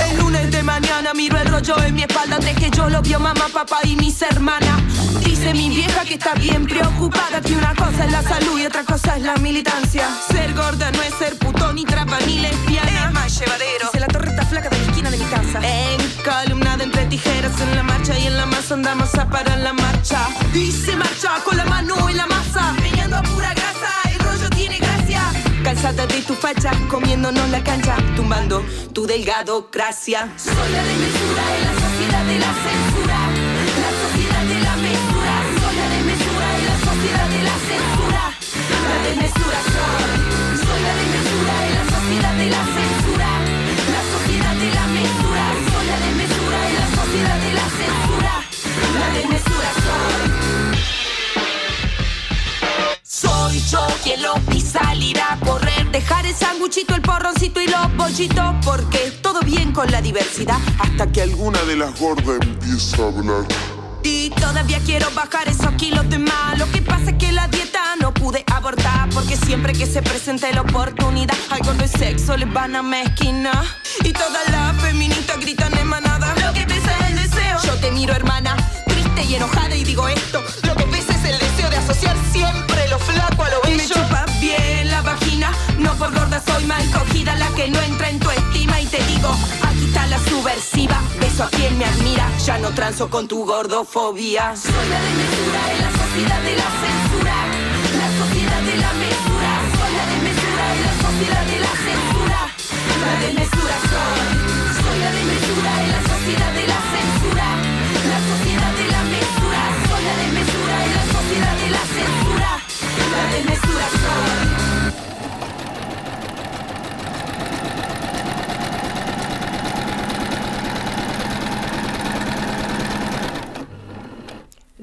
El lunes de mañana miro el rollo en mi espalda antes que yo lo vio mamá, papá y mis hermanas. Dice mi vieja que está bien preocupada que una cosa es la salud y otra cosa es la militancia. Ser gorda no es ser putón ni trapa ni lesbiana. Es más llevadero. Dice la torreta flaca de la esquina de mi casa. Encolumnada entre tijeras en la marcha y en la masa andamos a parar la marcha. Se marcha con la mano en la masa, meñando a pura grasa. Cansada de tu facha, comiéndonos la cancha, tumbando tu delgado gracia. Soy la desmesura en la sociedad de la censura. La sociedad de la mesura. Soy la desmesura en la sociedad de la censura. La desmesura soy. Soy la desmesura en la sociedad de la censura. La sociedad de la mesura. Soy la desmesura en la sociedad de la censura. La desmesura soy. Soy yo quien lo vi salir a correr, dejar el sanguchito, el porroncito y los bollitos, porque todo bien con la diversidad, hasta que Alguna de las gordas empieza a hablar. y todavía quiero bajar esos kilos de más. Lo que pasa es que la dieta no pude abortar, porque siempre que se presente la oportunidad, algo de sexo les van a mezquinar. Y todas las feministas gritan en manada. Lo que pesa es el deseo. Yo te miro, hermana, triste y enojada, y digo esto. Lo que pesa asociar siempre lo flaco a lo bello. Me chupa bien la vagina, no por gorda soy mal cogida, la que no entra en tu estima. Y te digo, aquí está la subversiva. Beso a quien me admira, ya no transo con tu gordofobia. Soy la desmesura en la sociedad de la censura. La sociedad de la mesura. Soy la desmesura en la sociedad de la censura. La desmesura soy. Soy la desmesura en la sociedad de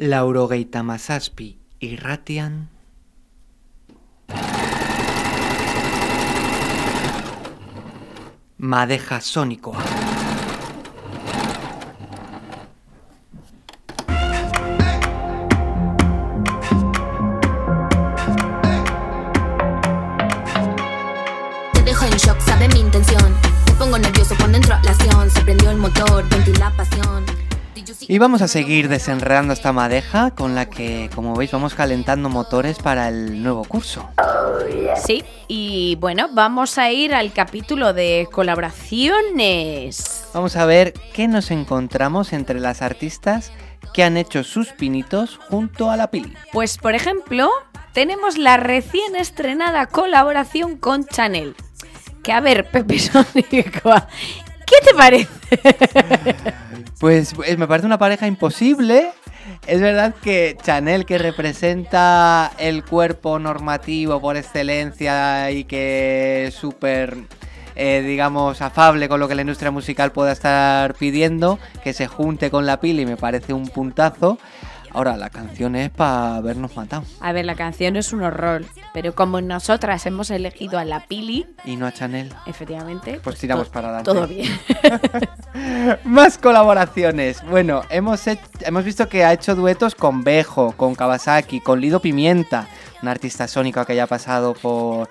Laurogeita Masaspi y Ratian. Madeja Sónicoa. Y vamos a seguir desenredando esta madeja con la que, como veis, vamos calentando motores para el nuevo curso. sí, y bueno, vamos a ir al capítulo de colaboraciones. Vamos a ver qué nos encontramos entre las artistas que han hecho sus pinitos junto a la pili. Pues por ejemplo, tenemos la recién estrenada colaboración con Chanel. Que a ver, Pepe Sónico, *laughs* ¿qué te parece? *laughs* Pues eh, me parece una pareja imposible Es verdad que Chanel, que representa el cuerpo normativo por excelencia y que es súper, eh, digamos, afable con lo que la industria musical pueda estar pidiendo, que se junte con la pili me parece un puntazo. Ahora, la canción es para habernos matado A ver, la canción es un horror, pero como nosotras hemos elegido a la Pili, y no a Chanel. efectivamente, Pues tiramos para adelante. Todo bien. *laughs* Más colaboraciones. Bueno, hemos, hech- hemos visto que ha hecho duetos con Bejo, con Kawasaki, con Lido Pimienta, un artista sónico que ya ha pasado por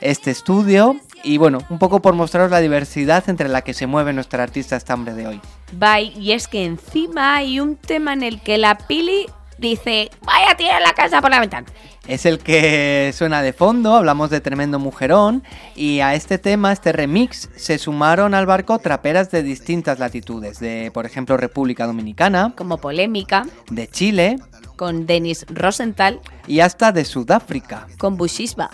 este estudio. Y bueno, un poco por mostraros la diversidad entre la que se mueve nuestra artista estambre de hoy. Bye. Y es que encima hay un tema en el que la Pili dice, vaya a tirar la casa por la ventana. Es el que suena de fondo, hablamos de Tremendo Mujerón, y a este tema, a este remix, se sumaron al barco traperas de distintas latitudes, de por ejemplo República Dominicana, Como polémica, de Chile con Dennis Rosenthal, y hasta de Sudáfrica. con Bushisba.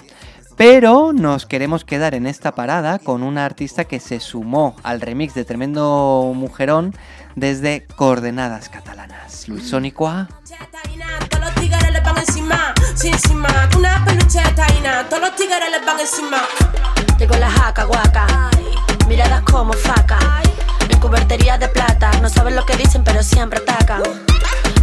Pero nos queremos quedar en esta parada con una artista que se sumó al remix de Tremendo Mujerón desde Coordenadas Catalanas. Luis Sónicoa. Encima. Llegó la jaca guaca, miradas como faca, en cubertería de plata, no saben lo que dicen pero siempre atacan.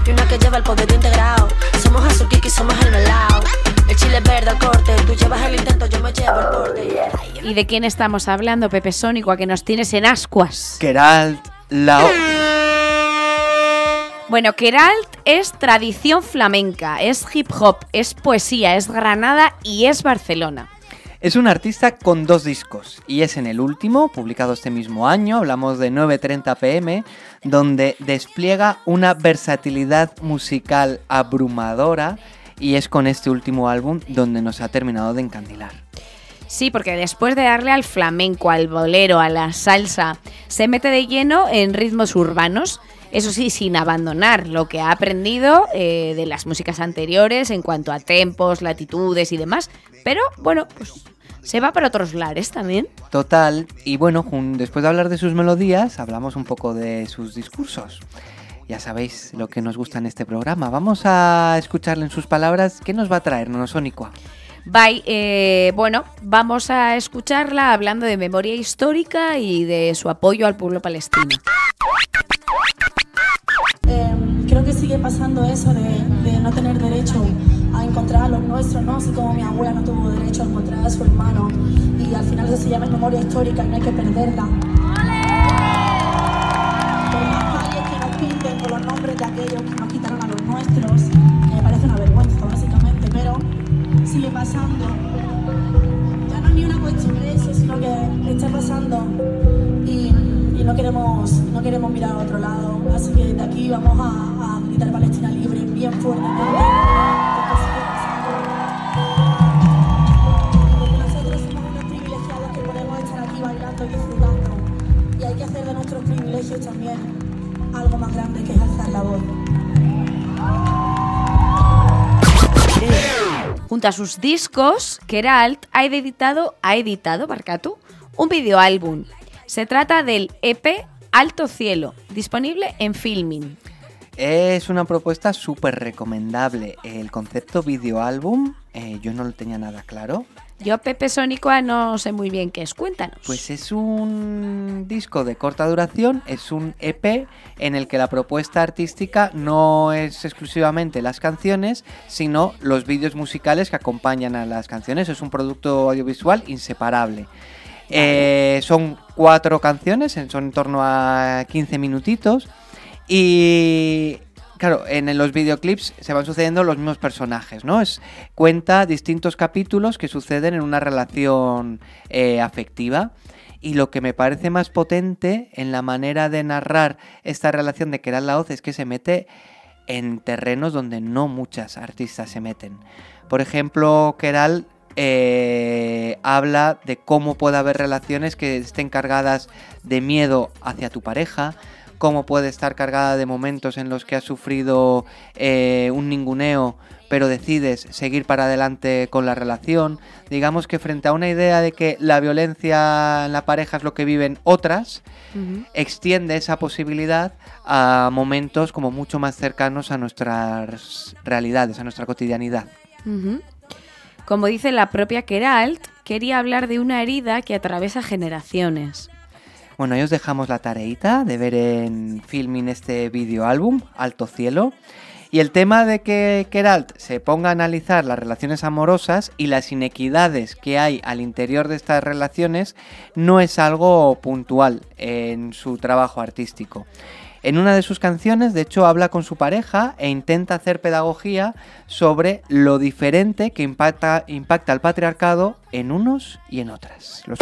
Y una que lleva el poder integrado, somos Azukiki, somos el melao. El chile es verde al corte, tú llevas el intento, yo me llevo el porte. ¿Y de quién estamos hablando, Pepe Sónico, a que nos tienes en ascuas? Geralt Lao. Bueno, Keralt es tradición flamenca, es hip hop, es poesía, es Granada y es Barcelona. Es un artista con dos discos y es en el último, publicado este mismo año, hablamos de 9.30 pm, donde despliega una versatilidad musical abrumadora y es con este último álbum donde nos ha terminado de encandilar. Sí, porque después de darle al flamenco, al bolero, a la salsa, se mete de lleno en ritmos urbanos. Eso sí, sin abandonar lo que ha aprendido eh, de las músicas anteriores en cuanto a tempos, latitudes y demás. Pero bueno, pues se va para otros lares también. Total, y bueno, después de hablar de sus melodías, hablamos un poco de sus discursos. Ya sabéis lo que nos gusta en este programa. Vamos a escucharle en sus palabras qué nos va a traer Nonosónico. Bye. eh, bueno, vamos a escucharla hablando de memoria histórica y de su apoyo al pueblo palestino. Eh, creo que sigue pasando eso de, de no tener derecho a encontrar a los nuestros, ¿no? Así como mi abuela no tuvo derecho a encontrar a su hermano. Y al final eso se llama memoria histórica y no hay que perderla. Por más calles que nos pinten con los nombres de aquellos que nos quitaron a los nuestros, me parece una vergüenza, básicamente, pero sigue pasando. Ya no es ni una cuestión de eso, sino que está pasando y, no, queremos, no queremos mirar a otro lado. Así que desde aquí vamos a, a gritar Palestina libre bien fuertemente. De nuestros privilegios también algo más grande que es alzar la voz. Junto a sus discos, Keralt ha editado, ha editado, Barcatu, un videoálbum. Se trata del EP Alto Cielo, disponible en Filmin. Es una propuesta súper recomendable. El concepto videoálbum, eh, yo no lo tenía nada claro. Yo, Pepe Sónicoa, no sé muy bien qué es. Cuéntanos. Pues es un disco de corta duración, es un EP en el que la propuesta artística no es exclusivamente las canciones, sino los vídeos musicales que acompañan a las canciones. Es un producto audiovisual inseparable. Eh, son cuatro canciones, son en torno a 15 minutitos. Y claro, en los videoclips se van sucediendo los mismos personajes, ¿no? Es, cuenta distintos capítulos que suceden en una relación eh, afectiva. Y lo que me parece más potente en la manera de narrar esta relación de Keral Laoz es que se mete en terrenos donde no muchas artistas se meten. Por ejemplo, Keral eh, habla de cómo puede haber relaciones que estén cargadas de miedo hacia tu pareja, cómo puede estar cargada de momentos en los que has sufrido eh, un ninguneo, pero decides seguir para adelante con la relación. Digamos que frente a una idea de que la violencia en la pareja es lo que viven otras, extiende esa posibilidad a momentos como mucho más cercanos a nuestras realidades, a nuestra cotidianidad. Como dice la propia Keralt, quería hablar de una herida que atraviesa generaciones. Bueno, ahí os dejamos la tareita de ver en Filmin este video álbum, Alto Cielo. Y el tema de que Keralt se ponga a analizar las relaciones amorosas y las inequidades que hay al interior de estas relaciones no es algo puntual en su trabajo artístico. En una de sus canciones, de hecho, habla con su pareja e intenta hacer pedagogía sobre lo diferente que impacta, impacta el patriarcado en unos y en otras. Lo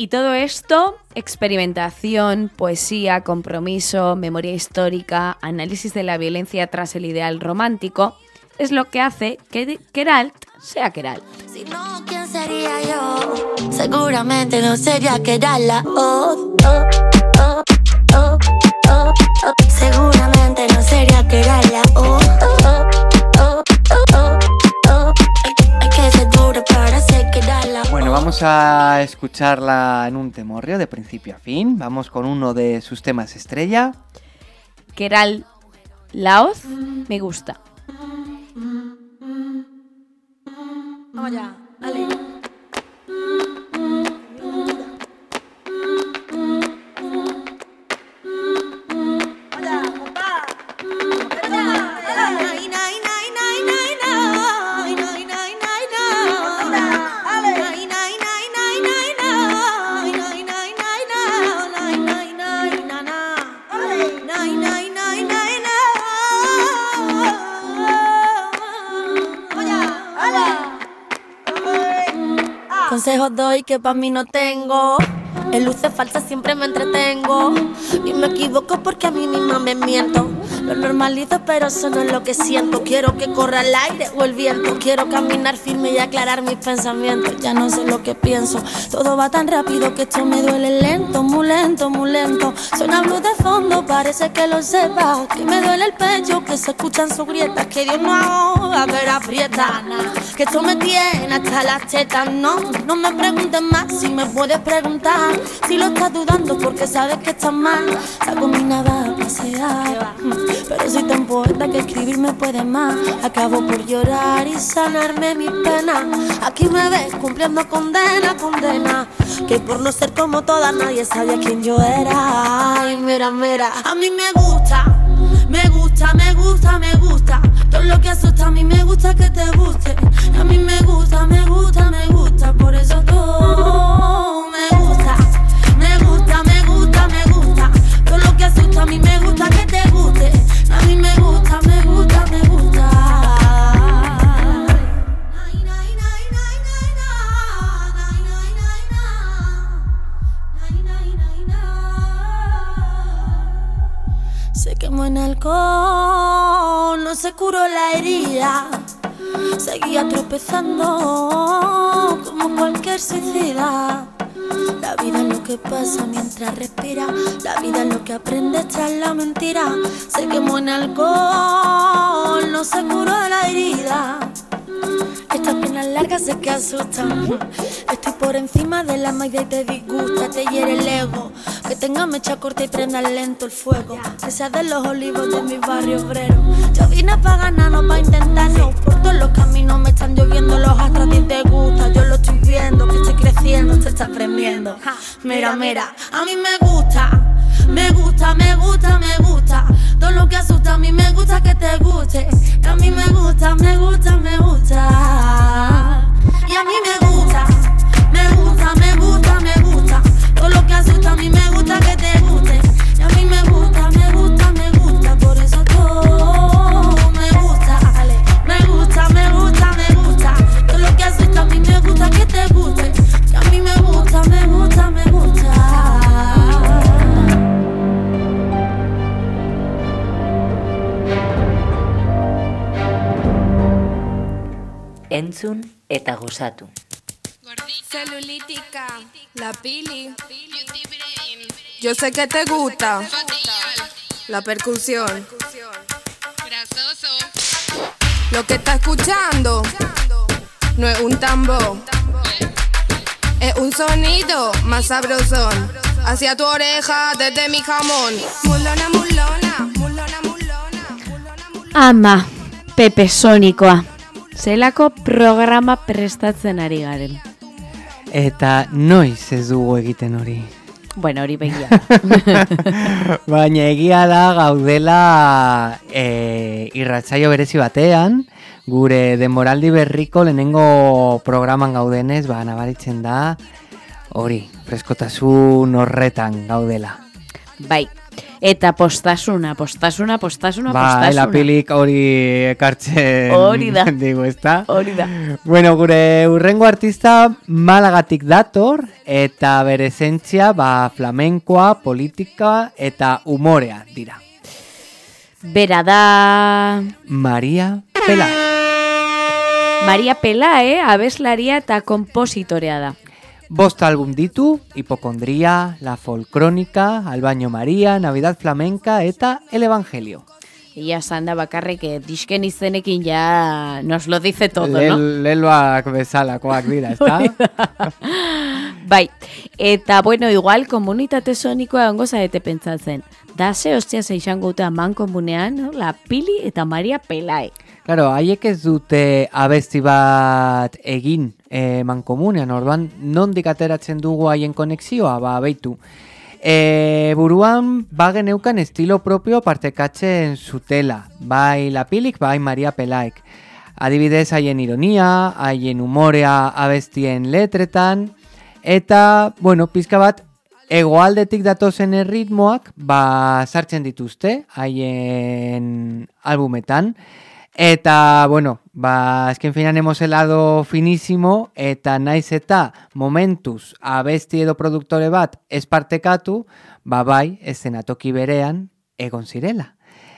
y todo esto, experimentación, poesía, compromiso, memoria histórica, análisis de la violencia tras el ideal romántico, es lo que hace que Keralt sea Keralt. Si no, ¿quién sería yo? Seguramente no sería que era la oh, oh, oh, oh, oh, oh. Seguramente no sería que era la Bueno, vamos a escucharla en un temorrio de principio a fin. Vamos con uno de sus temas estrella. Keralt Laoz me gusta. Vamos allá, dale. Doy que pa' mí no tengo. En luces falsas siempre me entretengo. Y me equivoco porque a mí misma me miento. Lo normalizo, pero eso no es lo que siento. Quiero que corra el aire o el viento. Quiero caminar firme y aclarar mis pensamientos. Ya no sé lo que pienso. Todo va tan rápido que esto me duele lento, muy lento, muy lento. Suena blues de fondo, parece que lo sepa. Que me duele el pecho, que se escuchan sus grietas. Que Dios no ahoga, pero aprieta. Que esto me tiene hasta las tetas. No, no me preguntes más si me puedes preguntar. Si lo estás dudando porque sabes que estás mal. Saco mi navaja a pasear. Pero soy tan poeta que escribir me puede más. Acabo por llorar y sanarme mi pena. Aquí me ves cumpliendo condena, condena. Que por no ser como todas nadie sabía quién yo era. Ay, mira, mira. A mí me gusta, me gusta, me gusta, me gusta. Todo lo que asusta a mí me gusta que te guste. A mí me gusta, me gusta, me gusta. Por eso todo me gusta. Me gusta, me gusta, me gusta. Todo lo que asusta a mí me gusta que te Seguía tropezando como cualquier suicida. La vida es lo que pasa mientras respira. La vida es lo que aprende tras la mentira. Se quemó en alcohol, no se curó la herida. Estas piernas largas sé que asustan. Estoy por encima de la magia y te disgusta, te hiere el ego. Que tenga mecha corta y prenda lento el fuego. Que sea de los olivos de mi barrio obrero. Yo vine pa' ganar, no pa' intentarlo. Por todos los caminos me están lloviendo los astros, a ti te gusta. Yo lo estoy viendo, que estoy creciendo, te estás aprendiendo. Mira, mira, a mí me gusta. Me gusta, me gusta, me gusta. Todo lo que asusta a mí me gusta que te guste. A mí me gusta, me gusta, me gusta. Y a mí me gusta, me gusta, me gusta, me gusta. Todo lo que asusta a mí me gusta que te guste. Entzun eta gozatu. Celulítica, la pili. Yo sé que te gusta. La percusión. Lo que está escuchando no es un tambor. Es un sonido más sabrosón. Hacia tu oreja desde mi jamón. Mulona, mulona, mulona, mulona. Ama, Pepe Sonikoa. Zelako programa prestatzen ari garen. Eta noiz ez dugu egiten hori. Bueno, hori begia. *laughs* Baina egia da gaudela e, irratsaio berezi batean, gure demoraldi berriko lehenengo programan gaudenez, ba, nabaritzen da, hori, freskotasun horretan gaudela. Bai, eta postasuna, postasuna, postasuna, Ba, postasuna. elapilik hori ekartzen Hori da. *laughs* digu, ezta? Hori da. Bueno, gure urrengo artista Malagatik dator eta bere zentzia ba, flamenkoa, politika eta umorea dira. Bera da... Maria Pela. Maria Pelae, abeslaria eta kompositorea da. Bost album ditu, Hipokondria, La Folcrónica, Al Baño María, Navidad Flamenca eta El Evangelio. Ia esan da bakarrik eh, disken izenekin ja nos lo dice todo, no? Lel- Leloak bezalakoak dira, *laughs* ezta? Bai, eta bueno, igual komunitate sonikoa ongo zaete pentsatzen. Da ze hostia ze izango dute aman komunean, no? La Pili eta Maria Pelae. Claro, haiek ez dute abesti bat egin e, mankomunean, orduan nondik ateratzen dugu haien konexioa, ba, beitu. E, buruan bagen eukan estilo propio partekatzen zutela, bai Lapilik, bai Maria Pelaek. Adibidez, haien ironia, haien umorea abestien letretan, eta, bueno, pizka bat, egoaldetik datozen erritmoak, ba, sartzen dituzte, haien albumetan, Eta, bueno, ba, azken finan hemos helado finísimo, eta naiz eta momentuz abesti edo produktore bat espartekatu, ba bai, eszenatoki berean egon zirela.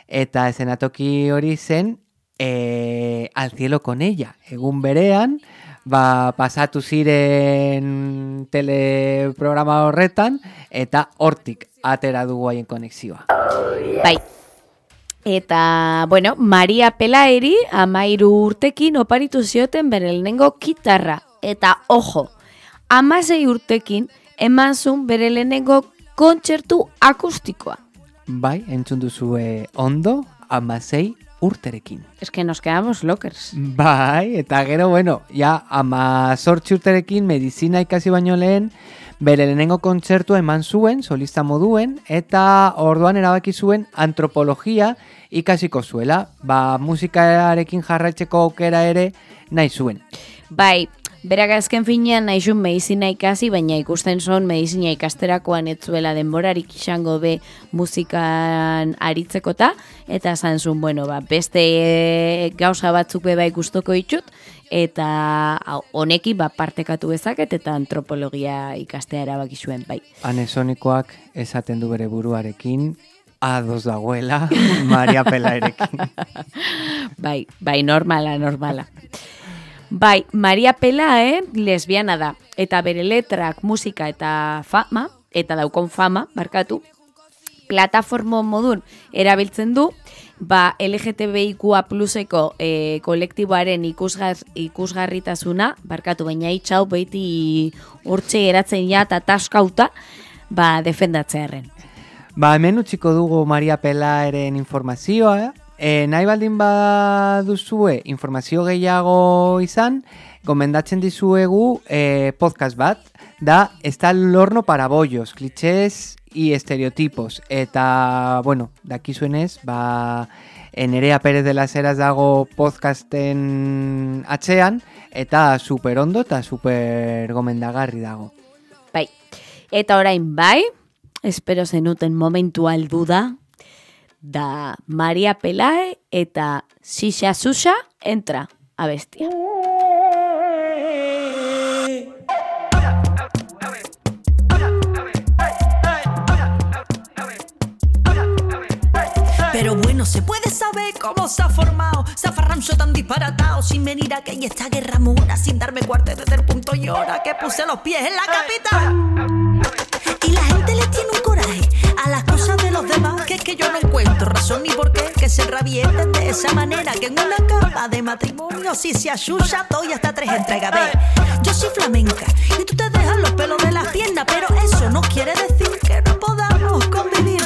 Eta eszenatoki hori zen e, al cielo con ella. Egun berean, ba, pasatu ziren teleprograma horretan, eta hortik atera dugu haien konexioa. Bai. Eta, bueno, Maria Pelaeri amairu urtekin oparitu zioten bere lehenengo kitarra. Eta, ojo, amasei urtekin eman zuen bere lehenengo kontzertu akustikoa. Bai, entzun duzue ondo, amasei urterekin. Es que nos quedamos lockers. Bai, eta gero, bueno, ja, ama sortzi urterekin medizina ikasi baino lehen, bere lehenengo kontzertua eman zuen, solista moduen, eta orduan erabaki zuen antropologia ikasiko zuela, ba, musikarekin jarraitzeko aukera ere nahi zuen. Bai, berak azken finean naizun medizina ikasi, baina ikusten zon medizina ikasterakoan etzuela denborarik izango be musikan aritzekota, eta esan zuen, bueno, ba, beste e, gauza batzuk be bai gustoko ditut, eta hau, honekin ba, partekatu bezaket eta antropologia ikastea erabaki zuen, bai. Anesonikoak esaten du bere buruarekin, ados dagoela *laughs* Maria Pelaerekin. *laughs* bai, bai, normala, normala. Bai, Maria Pelae lesbiana da, eta bere letrak, musika eta fama, eta daukon fama, barkatu, plataformo modun erabiltzen du, ba, LGTBIQA pluseko e, kolektiboaren ikusgar, ikusgarritasuna, barkatu, baina itxau beti urtxe eratzen ja eta taskauta, ba, defendatzearen. Ba, hemen utziko dugu Maria Pelaeren informazioa, e, nahi baldin baduzue informazio gehiago izan, gomendatzen dizuegu e, podcast bat, da Está el horno para bollos, clichés y estereotipos. Eta, bueno, dakizuenez, ba, Nerea Pérez de las Heras dago podcasten atzean, eta super ondo eta super gomendagarri dago. Bai. Eta orain bai, espero zenuten momentu aldu da, da Maria Pelae eta Sisha Susha entra abestia. Bueno, se puede sabe cómo se ha formado. Zafarrancho tan disparatado sin venir a que hay esta guerra muna, sin darme cuarto desde el punto y hora que puse los pies en la capital. Y la gente le tiene un coraje a las cosas de los demás que es que yo no encuentro razón ni por qué que se rabieten de esa manera que en una cama de matrimonio si se ayuya doy hasta tres entregas. Yo soy flamenca y tú te dejas los pelos de las piernas, pero eso no quiere decir que no podamos convivir.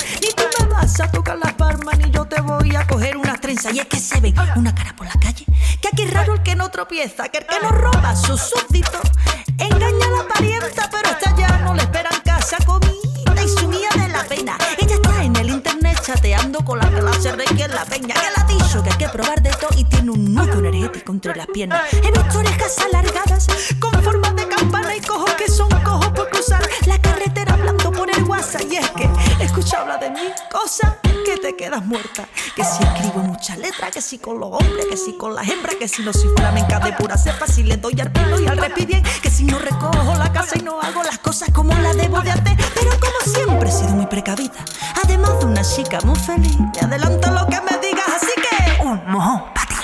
A tocar las palmas ni yo te voy a coger unas trenzas. Y es que se ve una cara por la calle que aquí es raro el que no tropieza, que el que no roba a sus súbditos engaña a la parienta, pero esta ya no le espera en casa comida con la que la se requiere en la peña. Que le ha dicho que hay que probar de todo y tiene un nudo energético entre las piernas. He visto orejas alargadas con forma de campana y cojos que son cojos por cruzar la carretera hablando por el WhatsApp. Y es que escucha habla de mí, cosas que te quedas muerta. Que si escribo muchas letras, que si con los hombres, que si con las hembras, que si no soy flamenca de pura cepa, si le doy al pelo y al repi bien, que si no recojo la casa y no hago las cosas como las debo de hacer. Pero como siempre he sido muy precavida, además de una chica muy feliz, me adelanto lo que me digas, así que un mojón para ti.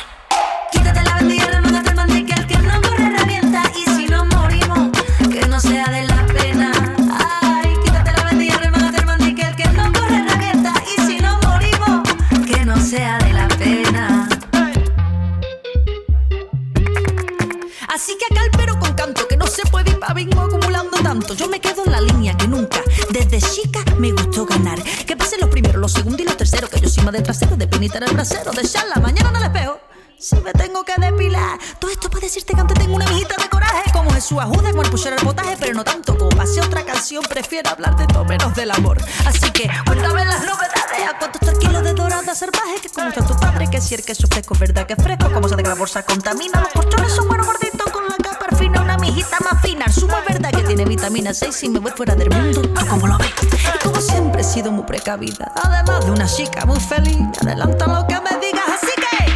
Bingo acumulando tanto. Yo me quedo en la línea que nunca, desde chica, me gustó ganar. Que pasen los primeros, los segundos y los terceros, que yo encima del trasero, de pinita en el brasero, de charla, mañana en el espejo. Si me tengo que depilar, todo esto para decirte que antes tengo una mijita de coraje, como Jesús ajuda, como el puchero el potaje, pero no tanto como pase otra canción, prefiero hablar de todo menos del amor. Así que, cuéntame las novedades, a cuántos tres kilos de dorada salvaje, que como está tu padre, que si el queso fresco es verdad que es fresco, como se de que la bolsa contamina, los colchones son buenos gorditos con la capa fina, una mijita más fina, el zumo es verdad que tiene vitamina C, y si me voy fuera del mundo, ¿tú cómo lo ves? Y como siempre he sido muy precavida, además de una chica muy feliz, adelanta lo que me que,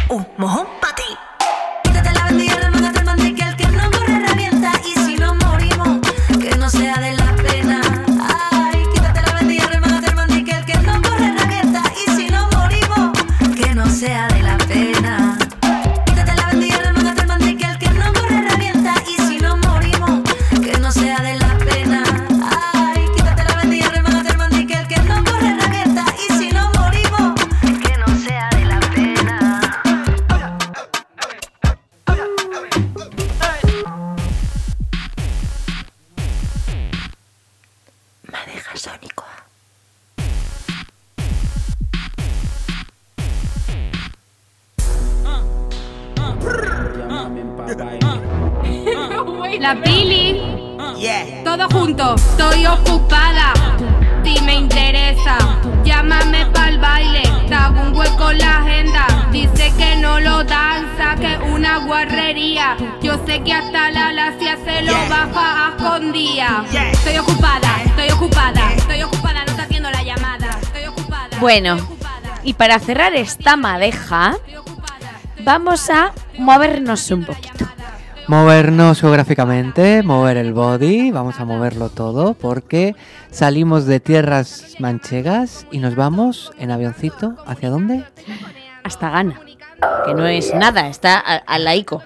un mojón. La Pili. Todo junto. Estoy ocupada. Si me interesa, llámame pa'l baile. Te hago un hueco en la agenda. Dice que no lo danza, que es una guarrería. Yo sé que hasta la lacia se lo baja a escondida. Estoy ocupada, estoy ocupada, estoy ocupada, no está haciendo la llamada. Estoy ocupada. Bueno, y para cerrar esta madeja, vamos a movernos un poquito. Movernos geográficamente, mover el body, vamos a moverlo todo porque salimos de tierras manchegas y nos vamos en avioncito. ¿Hacia dónde? Hasta Ghana. Que no es nada, está al laico.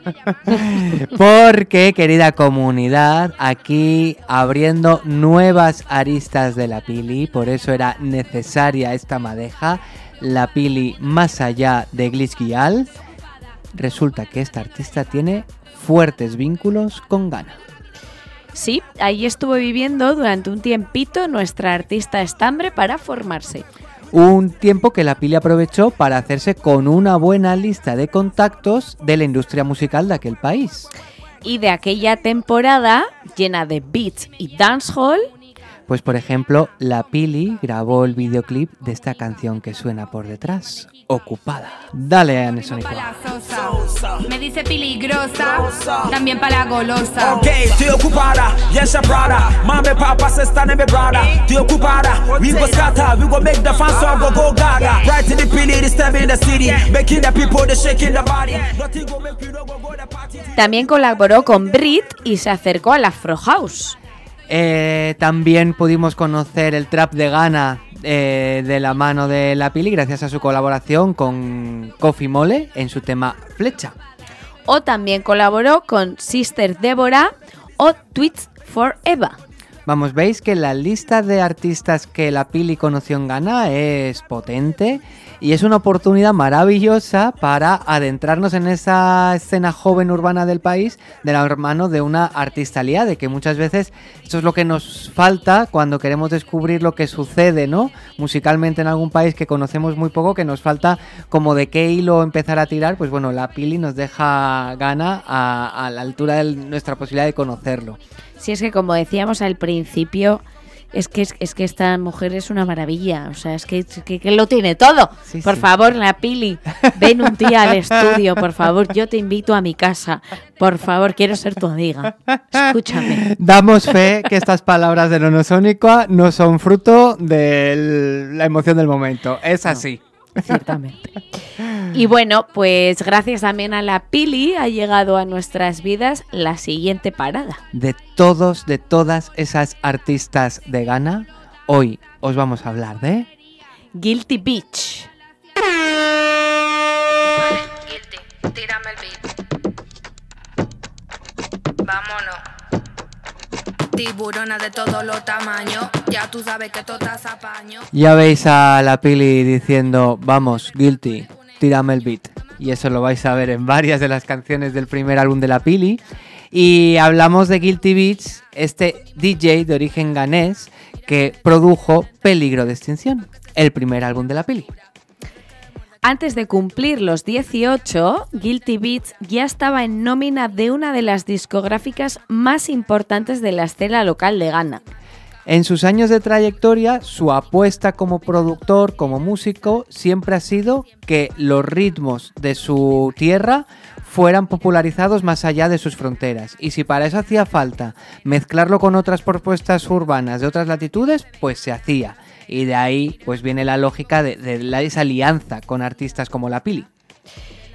*laughs* Porque, querida comunidad, aquí abriendo nuevas aristas de la pili, por eso era necesaria esta madeja, la pili más allá de Glisquial. Resulta que esta artista tiene fuertes vínculos con Ghana. Sí, ahí estuvo viviendo durante un tiempito nuestra artista estambre para formarse. Un tiempo que la Pili aprovechó para hacerse con una buena lista de contactos de la industria musical de aquel país. Y de aquella temporada, llena de beats y dancehall, Pues por ejemplo, la Pili grabó el videoclip de esta canción que suena por detrás, Ocupada. Dale. Sosa. Me dice peligrosa, también para golosa. Ok, estoy ocupada, yes, I'm brother. Mami, papa, sister, and me brother. Estoy ocupada, we go scatter, we go make the fans song go go gaga. Right in the pili, this time in the city, making the people, they shaking the body. Nothing go make you no go go the party. también colaboró con Brit y se acercó al Afro House. Eh, también pudimos conocer el trap de Ghana eh, de la mano de la Pili gracias a su colaboración con Kofi Mole en su tema Flecha. O también colaboró con Sister Deborah o Tweets for Eva. Vamos, veis que la lista de artistas que la Pili conoció en Ghana es potente y es una oportunidad maravillosa para adentrarnos en esa escena joven urbana del país de la mano de una artista aliada, que muchas veces esto es lo que nos falta cuando queremos descubrir lo que sucede, ¿no? Musicalmente en algún país que conocemos muy poco, que nos falta como de qué hilo empezar a tirar, pues bueno, la Pili nos deja Ghana a, a la altura de nuestra posibilidad de conocerlo. Si es que como decíamos al principio, es que, es, es que esta mujer es una maravilla. O sea, es que, es que, que lo tiene todo. Sí, por sí. favor, la Pili, ven un día al estudio, por favor. Yo te invito a mi casa. Por favor, quiero ser tu amiga. Escúchame. Damos fe que estas palabras de Nonosónica no son fruto de la emoción del momento. Es así. Ciertamente. Y bueno, pues gracias también a la Pili ha llegado a nuestras vidas la siguiente parada. De todos, de todas esas artistas de Ghana, hoy os vamos a hablar de... Guilty Beach. Tírame el beat. Vámonos. Tiburona de todos los tamaños. Ya tú sabes que todas apaño. Ya veis a la Pili diciendo, vamos, guilty, tírame el beat. Y eso lo vais a ver en varias de las canciones del primer álbum de la Pili. Y hablamos de Guilty Beats, este DJ de origen ganés que produjo Peligro de Extinción, el primer álbum de la Pili. Antes de cumplir los 18, Guilty Beats ya estaba en nómina de una de las discográficas más importantes de la escena local de Ghana. En sus años de trayectoria, su apuesta como productor, como músico, siempre ha sido que los ritmos de su tierra fueran popularizados más allá de sus fronteras. Y si para eso hacía falta mezclarlo con otras propuestas urbanas de otras latitudes, pues se hacía. Y de ahí pues viene la lógica de, de la- esa alianza con artistas como la Pili.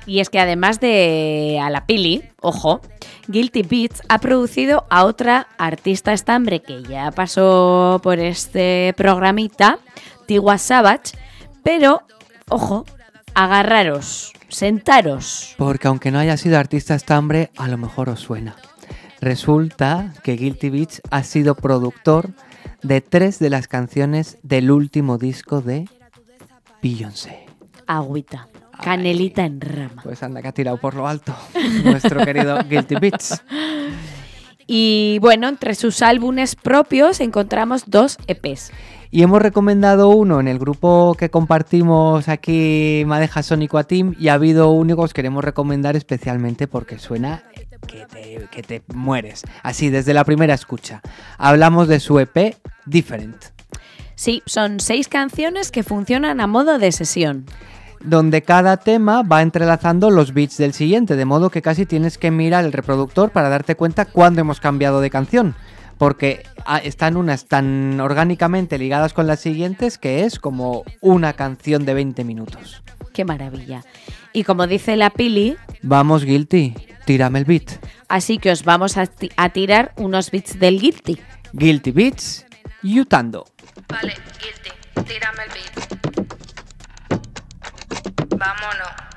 Y es que además de a la Pili, ojo, Guilty Beats ha producido a otra artista estambre que ya pasó por este programita, Tiwa Savage, pero, ojo, agarraros, sentaros. Porque aunque no haya sido artista estambre, a lo mejor os suena. Resulta que Guilty Beach ha sido productor de tres de las canciones del último disco de Beyoncé. Agüita, canelita en rama. Pues anda que ha tirado por lo alto *laughs* nuestro querido Guilty Beats. Y bueno, entre sus álbumes propios encontramos dos EPs. Y hemos recomendado uno en el grupo que compartimos aquí Madeja Sónico a Team y ha habido uno que os queremos recomendar especialmente porque suena que te, que te mueres. Así, desde la primera escucha. Hablamos de su EP Different. Sí, son seis canciones que funcionan a modo de sesión. donde cada tema va entrelazando los beats del siguiente, de modo que casi tienes que mirar el reproductor para darte cuenta cuándo hemos cambiado de canción. Porque ah, están unas tan orgánicamente ligadas con las siguientes que es como una canción de 20 minutos. Qué maravilla. Y como dice la Pili, Vamos, Guilty, tírame el beat. así que os vamos a, ti- a tirar unos beats del Guilty. Guilty Beats, Yutando. Vale, guilty. Tírame el beat. Vámonos.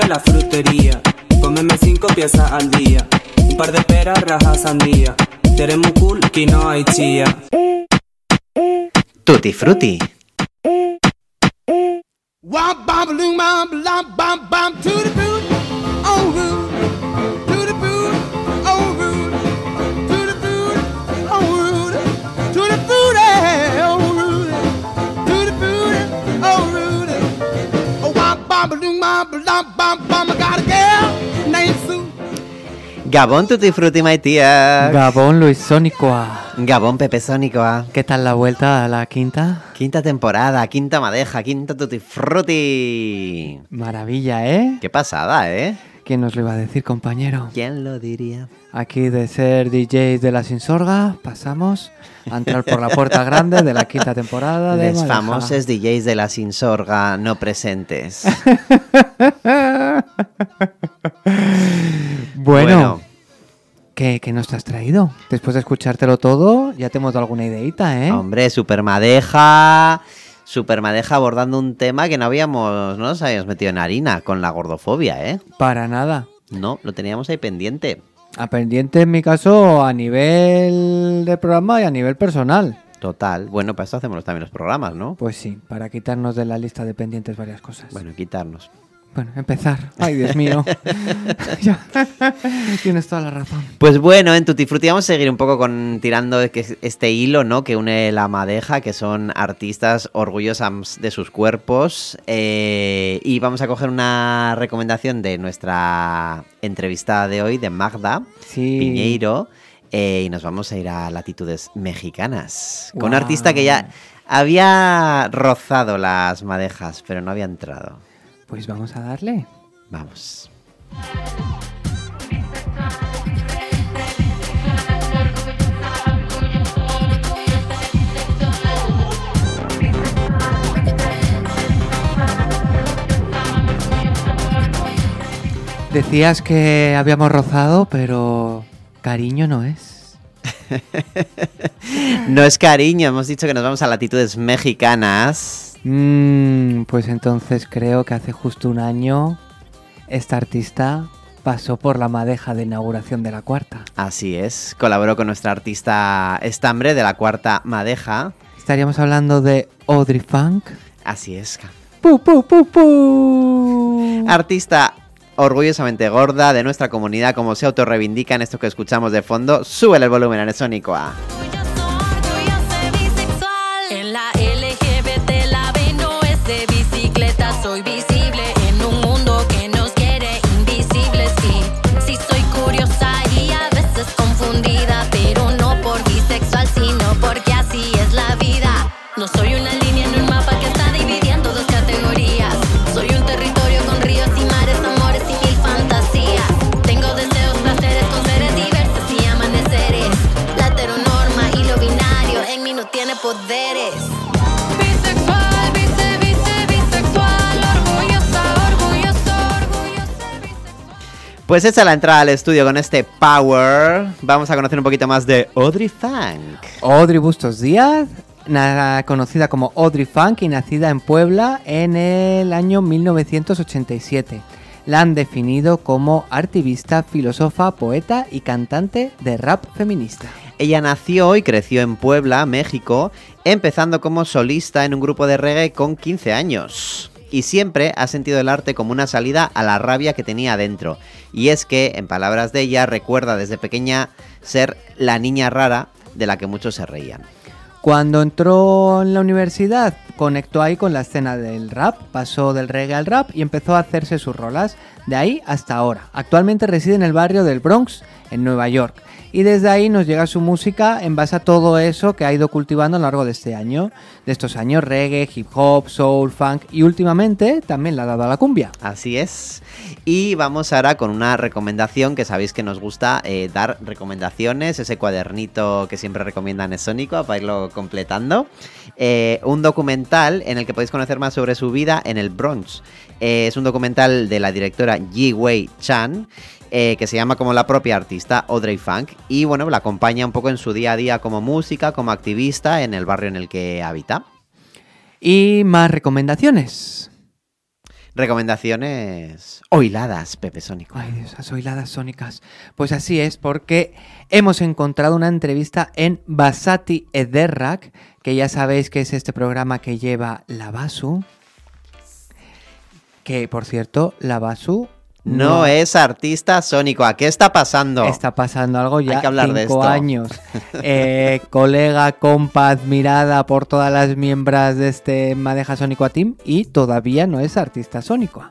A tu disfrute la frutería. Cómeme cinco piezas al día. Un par de peras, rajas, sandía. Tenemos cool, quinoa y chía. Tutti frutti. Wop bam loom bam bam bam bam to Gabón Tutti Frutti, my tía. Gabón Luis Sónicoa. Gabón Pepe Sónicoa. ¿Qué tal la vuelta a la quinta? Quinta temporada, quinta madeja, quinta Tutti Frutti. Maravilla, ¿eh? Qué pasada, ¿eh? ¿Quién nos lo iba a decir, compañero? ¿Quién lo diría? Aquí de ser DJs de la Sinsorga pasamos a entrar por la puerta grande de la quinta temporada de Los famosos DJs de la Sinsorga no presentes. *laughs* Bueno, ¿qué, qué nos has traído? Después de escuchártelo todo, ya te hemos dado alguna ideita, ¿eh? Hombre, super madeja. Super madeja abordando un tema que no habíamos, no nos habíamos metido en harina con la gordofobia, ¿eh? Para nada. No, lo teníamos ahí pendiente. A pendiente en mi caso a nivel de programa y a nivel personal. Total. Bueno, para esto hacemos también los programas, ¿no? Pues sí, para quitarnos de la lista de pendientes varias cosas. Bueno, quitarnos. Bueno, empezar. Ay, Dios mío. *laughs* Ya. Tienes toda la razón. Pues bueno, en Tutti Frutti vamos a seguir un poco con tirando de que- este hilo, ¿no? Que une la madeja, que son artistas orgullosas de sus cuerpos. eh, y vamos a coger una recomendación de nuestra entrevistada de hoy, de Magda Sí. Piñeiro. eh, y nos vamos a ir a latitudes mexicanas. Con un artista que ya había rozado las madejas, pero no había entrado. Pues vamos a darle. Vamos. Decías que habíamos rozado, pero cariño no es. *laughs* No es cariño, hemos dicho que nos vamos a latitudes mexicanas. Mm, pues entonces creo que hace justo un año esta artista pasó por la madeja de inauguración de la cuarta. Así es, colaboró con nuestra artista estambre de la cuarta madeja. Estaríamos hablando de Audrey Funk. Así es. ¡Pu, pu, pu, pu! Artista orgullosamente gorda de nuestra comunidad, como se autorreivindica en esto que escuchamos de fondo. Súbele el volumen, Anesónico A. Pues hecha la entrada al estudio con este Power, vamos a conocer un poquito más de Audrey Funk. Audrey Bustos Díaz, conocida como Audrey Funk y nacida en Puebla en el año 1987. La han definido como activista, filósofa, poeta y cantante de rap feminista. Ella nació y creció en Puebla, México, empezando como solista en un grupo de reggae con 15 años. Y siempre ha sentido el arte como una salida a la rabia que tenía adentro. Y es que, en palabras de ella, recuerda desde pequeña ser la niña rara de la que muchos se reían. Cuando entró en la universidad, conectó ahí con la escena del rap, pasó del reggae al rap y empezó a hacerse sus rolas, de ahí hasta ahora. Actualmente reside en el barrio del Bronx, en Nueva York, y desde ahí nos llega su música en base a todo eso que ha ido cultivando a lo largo de este año, de estos años reggae, hip hop, soul, funk y últimamente también la ha dado a la cumbia. Así es. Y vamos ahora con una recomendación que sabéis que nos gusta eh, dar recomendaciones, ese cuadernito que siempre recomiendan es Sónico para irlo completando. Eh, un documental en el que podéis conocer más sobre su vida en el Bronx. Eh, es un documental de la directora Yi Wei Chan. eh, que se llama como la propia artista Audrey Funk y bueno, la acompaña un poco en su día a día como música, como activista en el barrio en el que habita. Y más recomendaciones. Recomendaciones oiladas, Pepe Sónico. Ay Dios, las oiladas sónicas. Pues así es, porque hemos encontrado una entrevista en Basati Ederrak, que ya sabéis que es este programa que lleva la Basu. Que por cierto, la Basu No es artista sónico. ¿A qué está pasando? Está pasando algo ya Hay que hablar de cinco esto. años. *laughs* Eh, colega, compa, admirada por todas las miembros de este Madeja Sónico a Team y todavía no es artista sónico.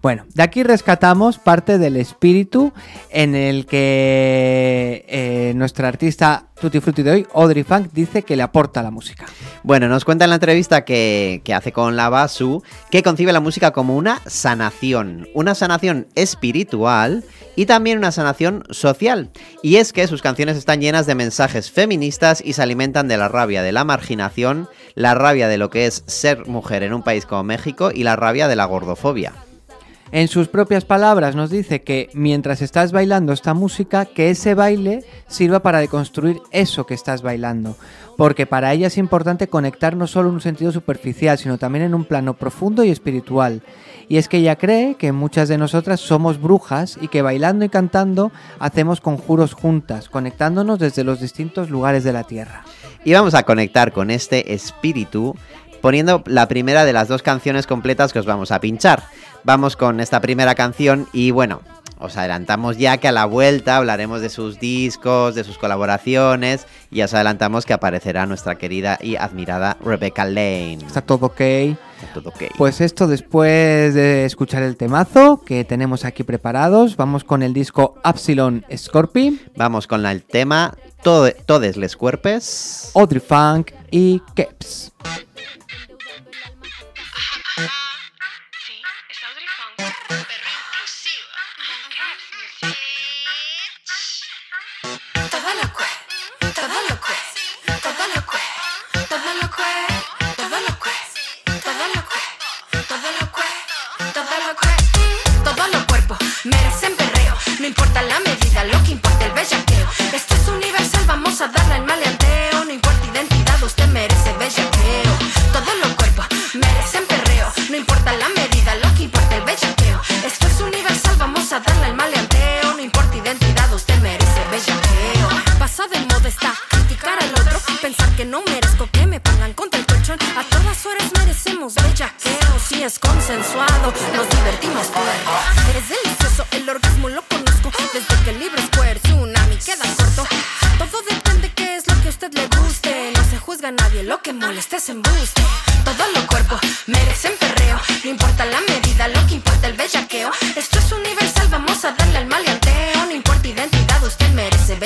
Bueno, de aquí rescatamos parte del espíritu en el que eh, nuestra artista Tutti Frutti de hoy, Audrey Funk, dice que le aporta la música. Bueno, nos cuenta en la entrevista que, que hace con la Basu que concibe la música como una sanación, una sanación espiritual y también una sanación social. Y es que sus canciones están llenas de mensajes feministas y se alimentan de la rabia de la marginación, la rabia de lo que es ser mujer en un país como México y la rabia de la gordofobia. En sus propias palabras nos dice que mientras estás bailando esta música, que ese baile sirva para deconstruir eso que estás bailando. Porque para ella es importante conectar no solo en un sentido superficial, sino también en un plano profundo y espiritual. Y es que ella cree que muchas de nosotras somos brujas y que bailando y cantando hacemos conjuros juntas, conectándonos desde los distintos lugares de la tierra. Y vamos a conectar con este espíritu poniendo la primera de las dos canciones completas que os vamos a pinchar. Vamos con esta primera canción y bueno, os adelantamos ya que a la vuelta hablaremos de sus discos, de sus colaboraciones y os adelantamos que aparecerá nuestra querida y admirada Rebecca Lane. Está todo ok. Está todo ok. Pues esto después de escuchar el temazo que tenemos aquí preparados, vamos con el disco Epsilon Scorpion, Vamos con el tema Todes les cuerpes. Audrey Funk y Keps. Sí, es Audrey perro inclusivo. Todo lo que, todo lo que, todo lo que, todo lo que, todo lo que, todo lo que, todo lo que, todo lo que. Todos los cuerpos merecen perreo. No importa la medida, lo que importa el bellaqueo. Esto es universal, vamos a darle al maleante. Darle al maleanteo. No importa identidad, usted merece bellaqueo. Pasa de moda está criticar al otro. Pensar que no merezco que me pongan contra el colchón. A todas horas merecemos bellaqueo. Si es consensuado, nos divertimos puerco. Es delicioso, el orgasmo lo conozco. Desde que el libro Square Tsunami queda corto. Todo depende qué es lo que a usted le guste. No se juzga a nadie, lo que molesta es embuste. Todos los cuerpos merecen perreo. No importa la medida, lo que importa el bellaqueo.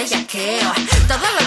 Bellaqueo. Todos los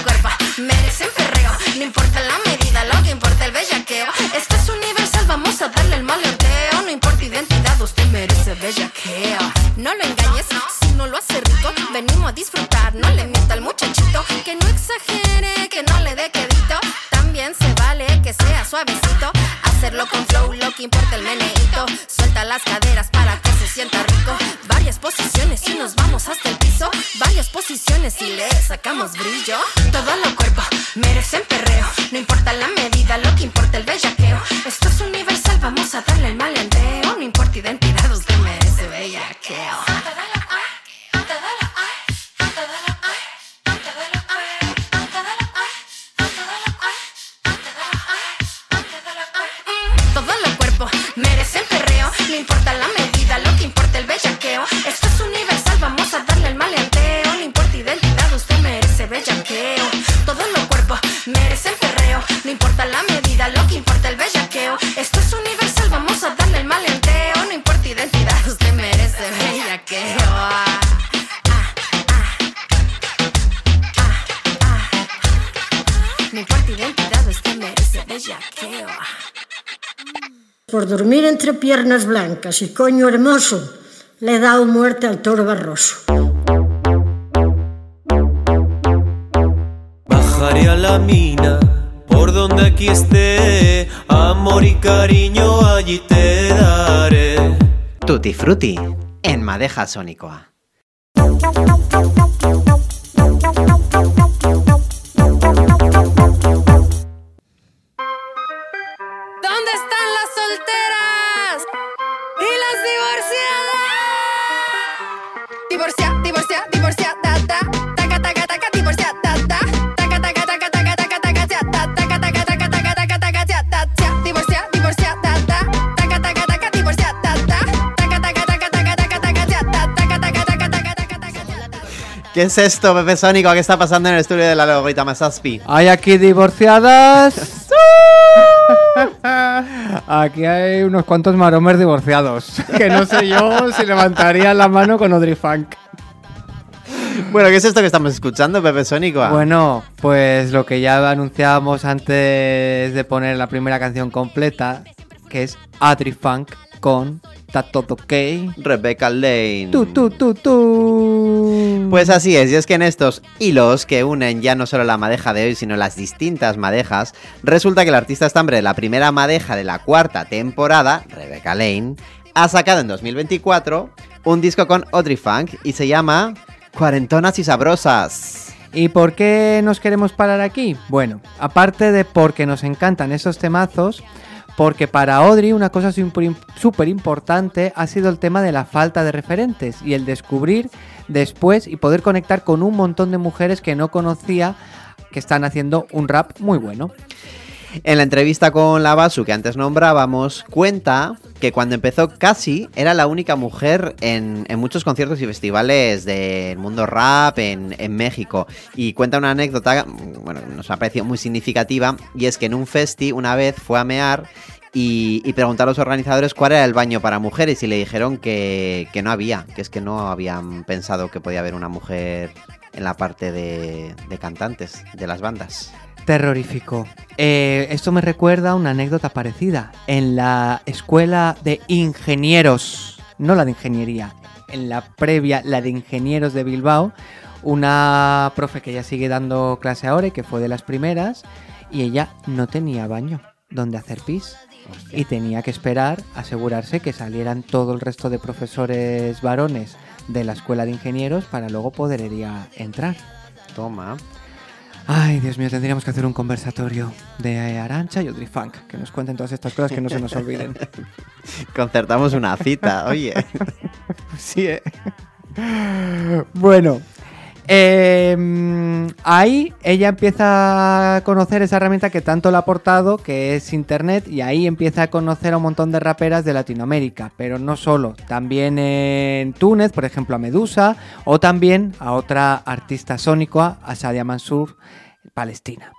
piernas blancas y coño hermoso, le he dado muerte al toro barroso. Bajaré a la mina por donde aquí esté, amor y cariño allí te daré. Tutti Frutti en Madeja Sónicoa. ¿Qué es esto, Pepe Sónico? ¿Qué está pasando en el estudio de la Logorita Masaspi? Hay aquí divorciadas. *laughs* Aquí hay unos cuantos maromers divorciados. Que no sé yo si levantarían la mano con Audrey Funk. Bueno, ¿qué es esto que estamos escuchando, Pepe Sónico? Bueno, pues lo que ya anunciábamos antes de poner la primera canción completa, que es Audrey Funk con Está todo ok. Rebecca Lane. Tu, tu, tu, tu. Pues así es, y es que en estos hilos que unen ya no solo la madeja de hoy, sino las distintas madejas, resulta que el artista estambre de la primera madeja de la cuarta temporada, Rebecca Lane, ha sacado en 2024 un disco con Audrey Funk y se llama Cuarentonas y Sabrosas. ¿Y por qué nos queremos parar aquí? Bueno, aparte de porque nos encantan esos temazos, porque para Audrey una cosa súper importante ha sido el tema de la falta de referentes y el descubrir después y poder conectar con un montón de mujeres que no conocía que están haciendo un rap muy bueno. En la entrevista con la Basu que antes nombrábamos, cuenta que cuando empezó casi era la única mujer en, en muchos conciertos y festivales del mundo rap en, México. Y cuenta una anécdota, bueno, nos ha parecido muy significativa, y es que en un festi una vez fue a mear y, y preguntó a los organizadores cuál era el baño para mujeres y le dijeron que, que no había, que es que no habían pensado que podía haber una mujer en la parte de, de cantantes de las bandas. Terrorífico. Eh, esto me recuerda a una anécdota parecida. En la escuela de ingenieros, no la de ingeniería, en la previa, la de ingenieros de Bilbao, una profe que ya sigue dando clase ahora y que fue de las primeras, y ella no tenía baño donde hacer pis. Y tenía que esperar, asegurarse que salieran todo el resto de profesores varones de la escuela de ingenieros para luego poder entrar. Toma. Ay, Dios mío, tendríamos que hacer un conversatorio de Arancha y Audrey Funk, que nos cuenten todas estas cosas que no se nos olviden. *laughs* Concertamos una cita, oye. *laughs* sí, ¿eh? Bueno, eh, ahí ella empieza a conocer esa herramienta que tanto le ha aportado, que es Internet, y ahí empieza a conocer a un montón de raperas de Latinoamérica, pero no solo, también en Túnez, por ejemplo, a Medusa, o también a otra artista sónica, a Sadia Mansur, Palestina.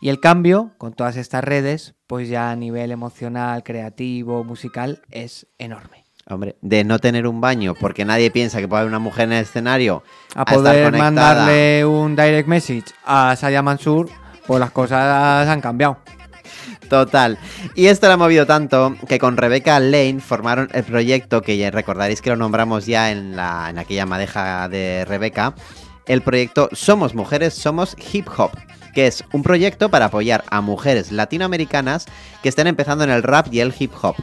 Y el cambio con todas estas redes, pues ya a nivel emocional, creativo, musical, es enorme. Hombre, de no tener un baño porque nadie piensa que puede haber una mujer en el escenario. A poder mandarle un direct message a Saya Mansur, pues las cosas han cambiado. Total. Y esto lo ha movido tanto que con Rebecca Lane formaron el proyecto que ya recordaréis que lo nombramos ya en, la, en aquella madeja de Rebeca. El proyecto Somos Mujeres, Somos Hip Hop. Que es un proyecto para apoyar a mujeres latinoamericanas que estén empezando en el rap y el hip hop.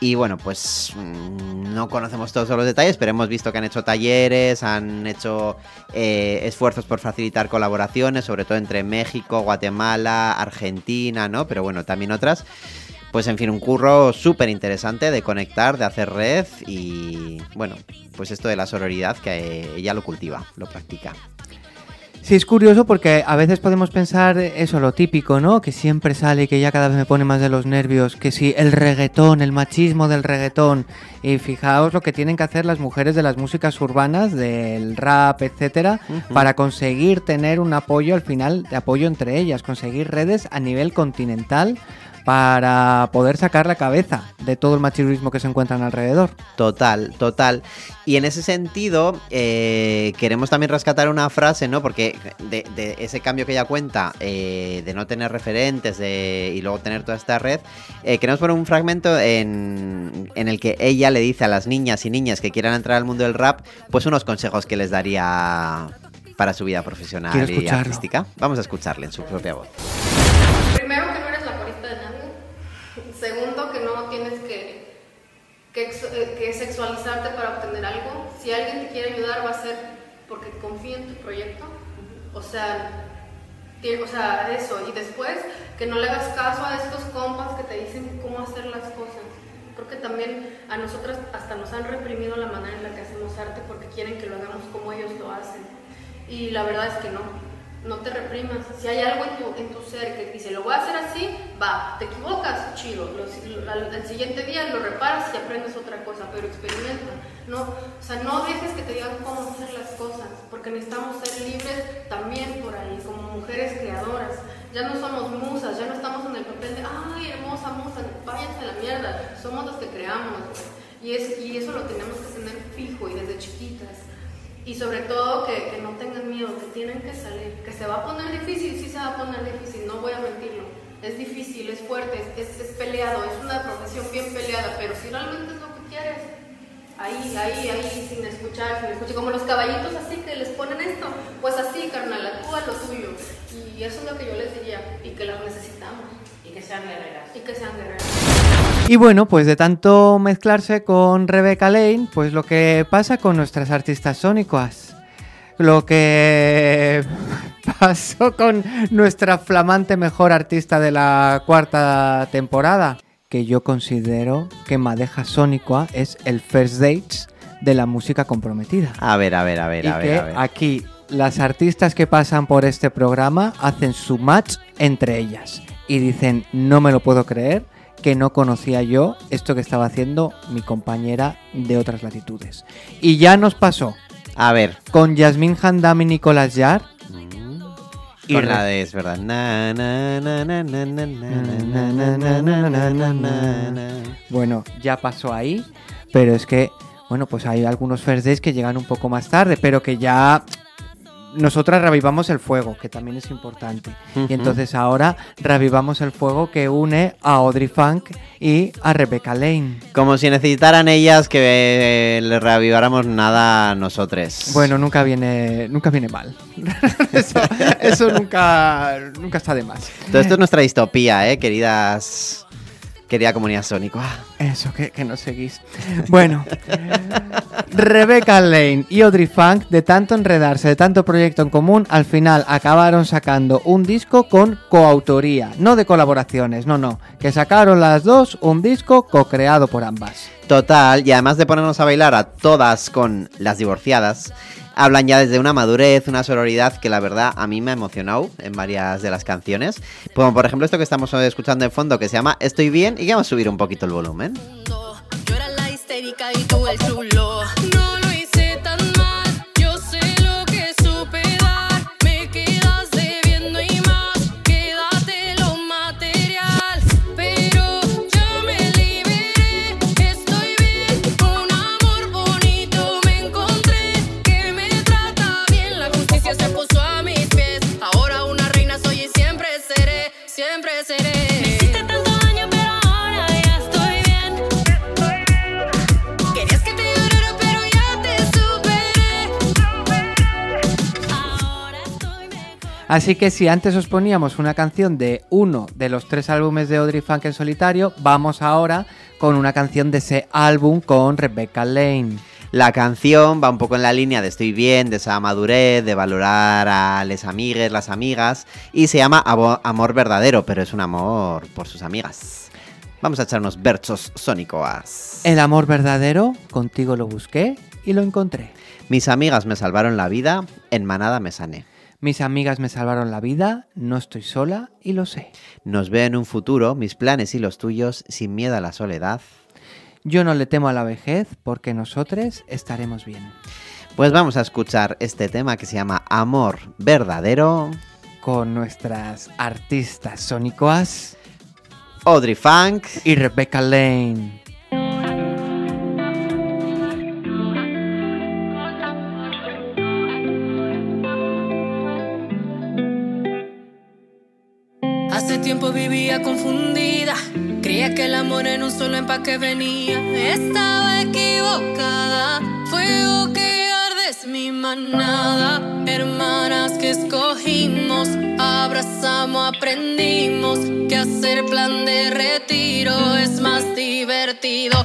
Y bueno, pues mm, no conocemos todos los detalles, pero hemos visto que han hecho talleres, han hecho eh, esfuerzos por facilitar colaboraciones, sobre todo entre México, Guatemala, Argentina, ¿no? Pero bueno, también otras. Pues en fin, un curro súper interesante de conectar, de hacer red y bueno, pues esto de la sororidad que ella lo cultiva, lo practica. Sí, es curioso porque a veces podemos pensar eso, lo típico, ¿no? Que siempre sale y que ya cada vez me pone más de los nervios, que si el reggaetón, el machismo del reggaetón. Y fijaos lo que tienen que hacer las mujeres de las músicas urbanas, del rap, etcétera, para conseguir tener un apoyo al final, de apoyo entre ellas, conseguir redes a nivel continental para poder sacar la cabeza de todo el machismo que se encuentran alrededor. Total, total. Y en ese sentido, eh, queremos también rescatar una frase, ¿no? Porque de, de ese cambio que ella cuenta, eh, de no tener referentes de, y luego tener toda esta red, eh, queremos poner un fragmento en, en el que ella le dice a las niñas y niñas que quieran entrar al mundo del rap, pues unos consejos que les daría para su vida profesional y artística. Vamos a escucharle en su propia voz. Primero que no eres la corista de nadie. Segundo que no tienes que, que, eh, que sexualizarte para obtener algo. Si alguien te quiere ayudar va a ser porque confía en tu proyecto. O sea, o sea, eso. Y después que no le hagas caso a estos compas que te dicen cómo hacer las cosas. Creo que también a nosotras hasta nos han reprimido la manera en la que hacemos arte porque quieren que lo hagamos como ellos lo hacen. Y la verdad es que no, no te reprimas. Si hay algo en tu, en tu ser que dice, lo voy a hacer así, va, te equivocas, chido. Lo- al, siguiente día lo reparas y aprendes otra cosa, pero experimenta. No, o sea, no dejes que te digan cómo hacer las cosas, porque necesitamos ser libres también por ahí, como mujeres creadoras. Ya no somos musas, ya no estamos en el papel de, ay, hermosa musa, váyanse a la mierda. Somos los que creamos. Y, y eso lo tenemos que tener fijo y desde chiquitas. Y sobre todo que, que no tengan miedo, que tienen que salir, que se va a poner difícil, sí se va a poner difícil, no voy a mentirlo. Es difícil, es fuerte, es, es, peleado, es una profesión bien peleada, pero si realmente es lo que quieres, ahí, ahí, ahí, sin escuchar, sin escuchar, como los caballitos así que les ponen esto, pues así, carnal, actúa lo tuyo. Y eso es lo que yo les diría, y que las necesitamos. Y que sean guerreras. Y que sean guerreras. Y bueno, pues de tanto mezclarse con Rebecca Lane, pues lo que pasa con nuestras artistas sónicas. Lo que *laughs* pasó con nuestra flamante mejor artista de la cuarta temporada, que yo considero que Madeja Sónica es el first dates de la música comprometida. A ver, a ver, a ver, y a que ver, a ver. aquí las artistas que pasan por este programa hacen su match entre ellas y dicen, no me lo puedo creer, que no conocía yo esto que estaba haciendo mi compañera de otras latitudes. Y ya nos pasó. A ver. Con Yasmín Handam y Nicolás Yar. Y con la de es verdad. Bueno, ya pasó ahí, pero es que, bueno, pues hay algunos first days que llegan un poco más tarde, pero que ya nosotras revivamos el fuego, que también es importante. Y entonces ahora revivamos el fuego que une a Audrey Funk y a Rebecca Lane. Como si necesitaran ellas que eh, le reaviváramos nada a nosotros. Bueno, nunca viene, nunca viene mal. *laughs* eso eso nunca, nunca está de más. Todo esto es nuestra distopía, ¿eh? Queridas... Querida comunidad sónico. Ah, Eso, que, que no seguís. Bueno, *laughs* Rebecca Lane y Audrey Funk, de tanto enredarse, de tanto proyecto en común, al final acabaron sacando un disco con coautoría, no de colaboraciones, no, no, que sacaron las dos un disco co-creado por ambas. Total, y además de ponernos a bailar a todas con las divorciadas, hablan ya desde una madurez, una sororidad que la verdad a mí me ha emocionado en varias de las canciones. Como por ejemplo esto que estamos escuchando en fondo que se llama Estoy bien y que vamos a subir un poquito el volumen. Así que si antes os poníamos una canción de uno de los tres álbumes de Audrey Funk en solitario, vamos ahora con una canción de ese álbum con Rebecca Lane. La canción va un poco en la línea de estoy bien, de esa madurez, de valorar a les amigues, las amigas, y se llama Amor Verdadero, pero es un amor por sus amigas. Vamos a echar unos versos sónicoas. El amor verdadero, contigo lo busqué y lo encontré. Mis amigas me salvaron la vida, en manada me sané. Mis amigas me salvaron la vida, no estoy sola y lo sé. Nos veo en un futuro, mis planes y los tuyos, sin miedo a la soledad. Yo no le temo a la vejez porque nosotros estaremos bien. Pues vamos a escuchar este tema que se llama Amor Verdadero. Con nuestras artistas sónicoas Audrey Funk y Rebecca Lane. Que el amor en un solo empaque venía. Estaba equivocada. Fuego que arde es mi manada. Hermanas que escogimos. Abrazamos, aprendimos que hacer plan de retiro es más divertido.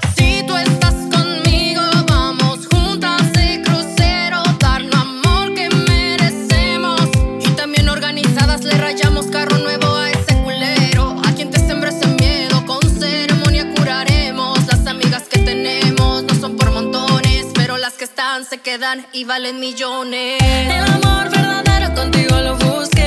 Y valen millones. El amor verdadero contigo lo busqué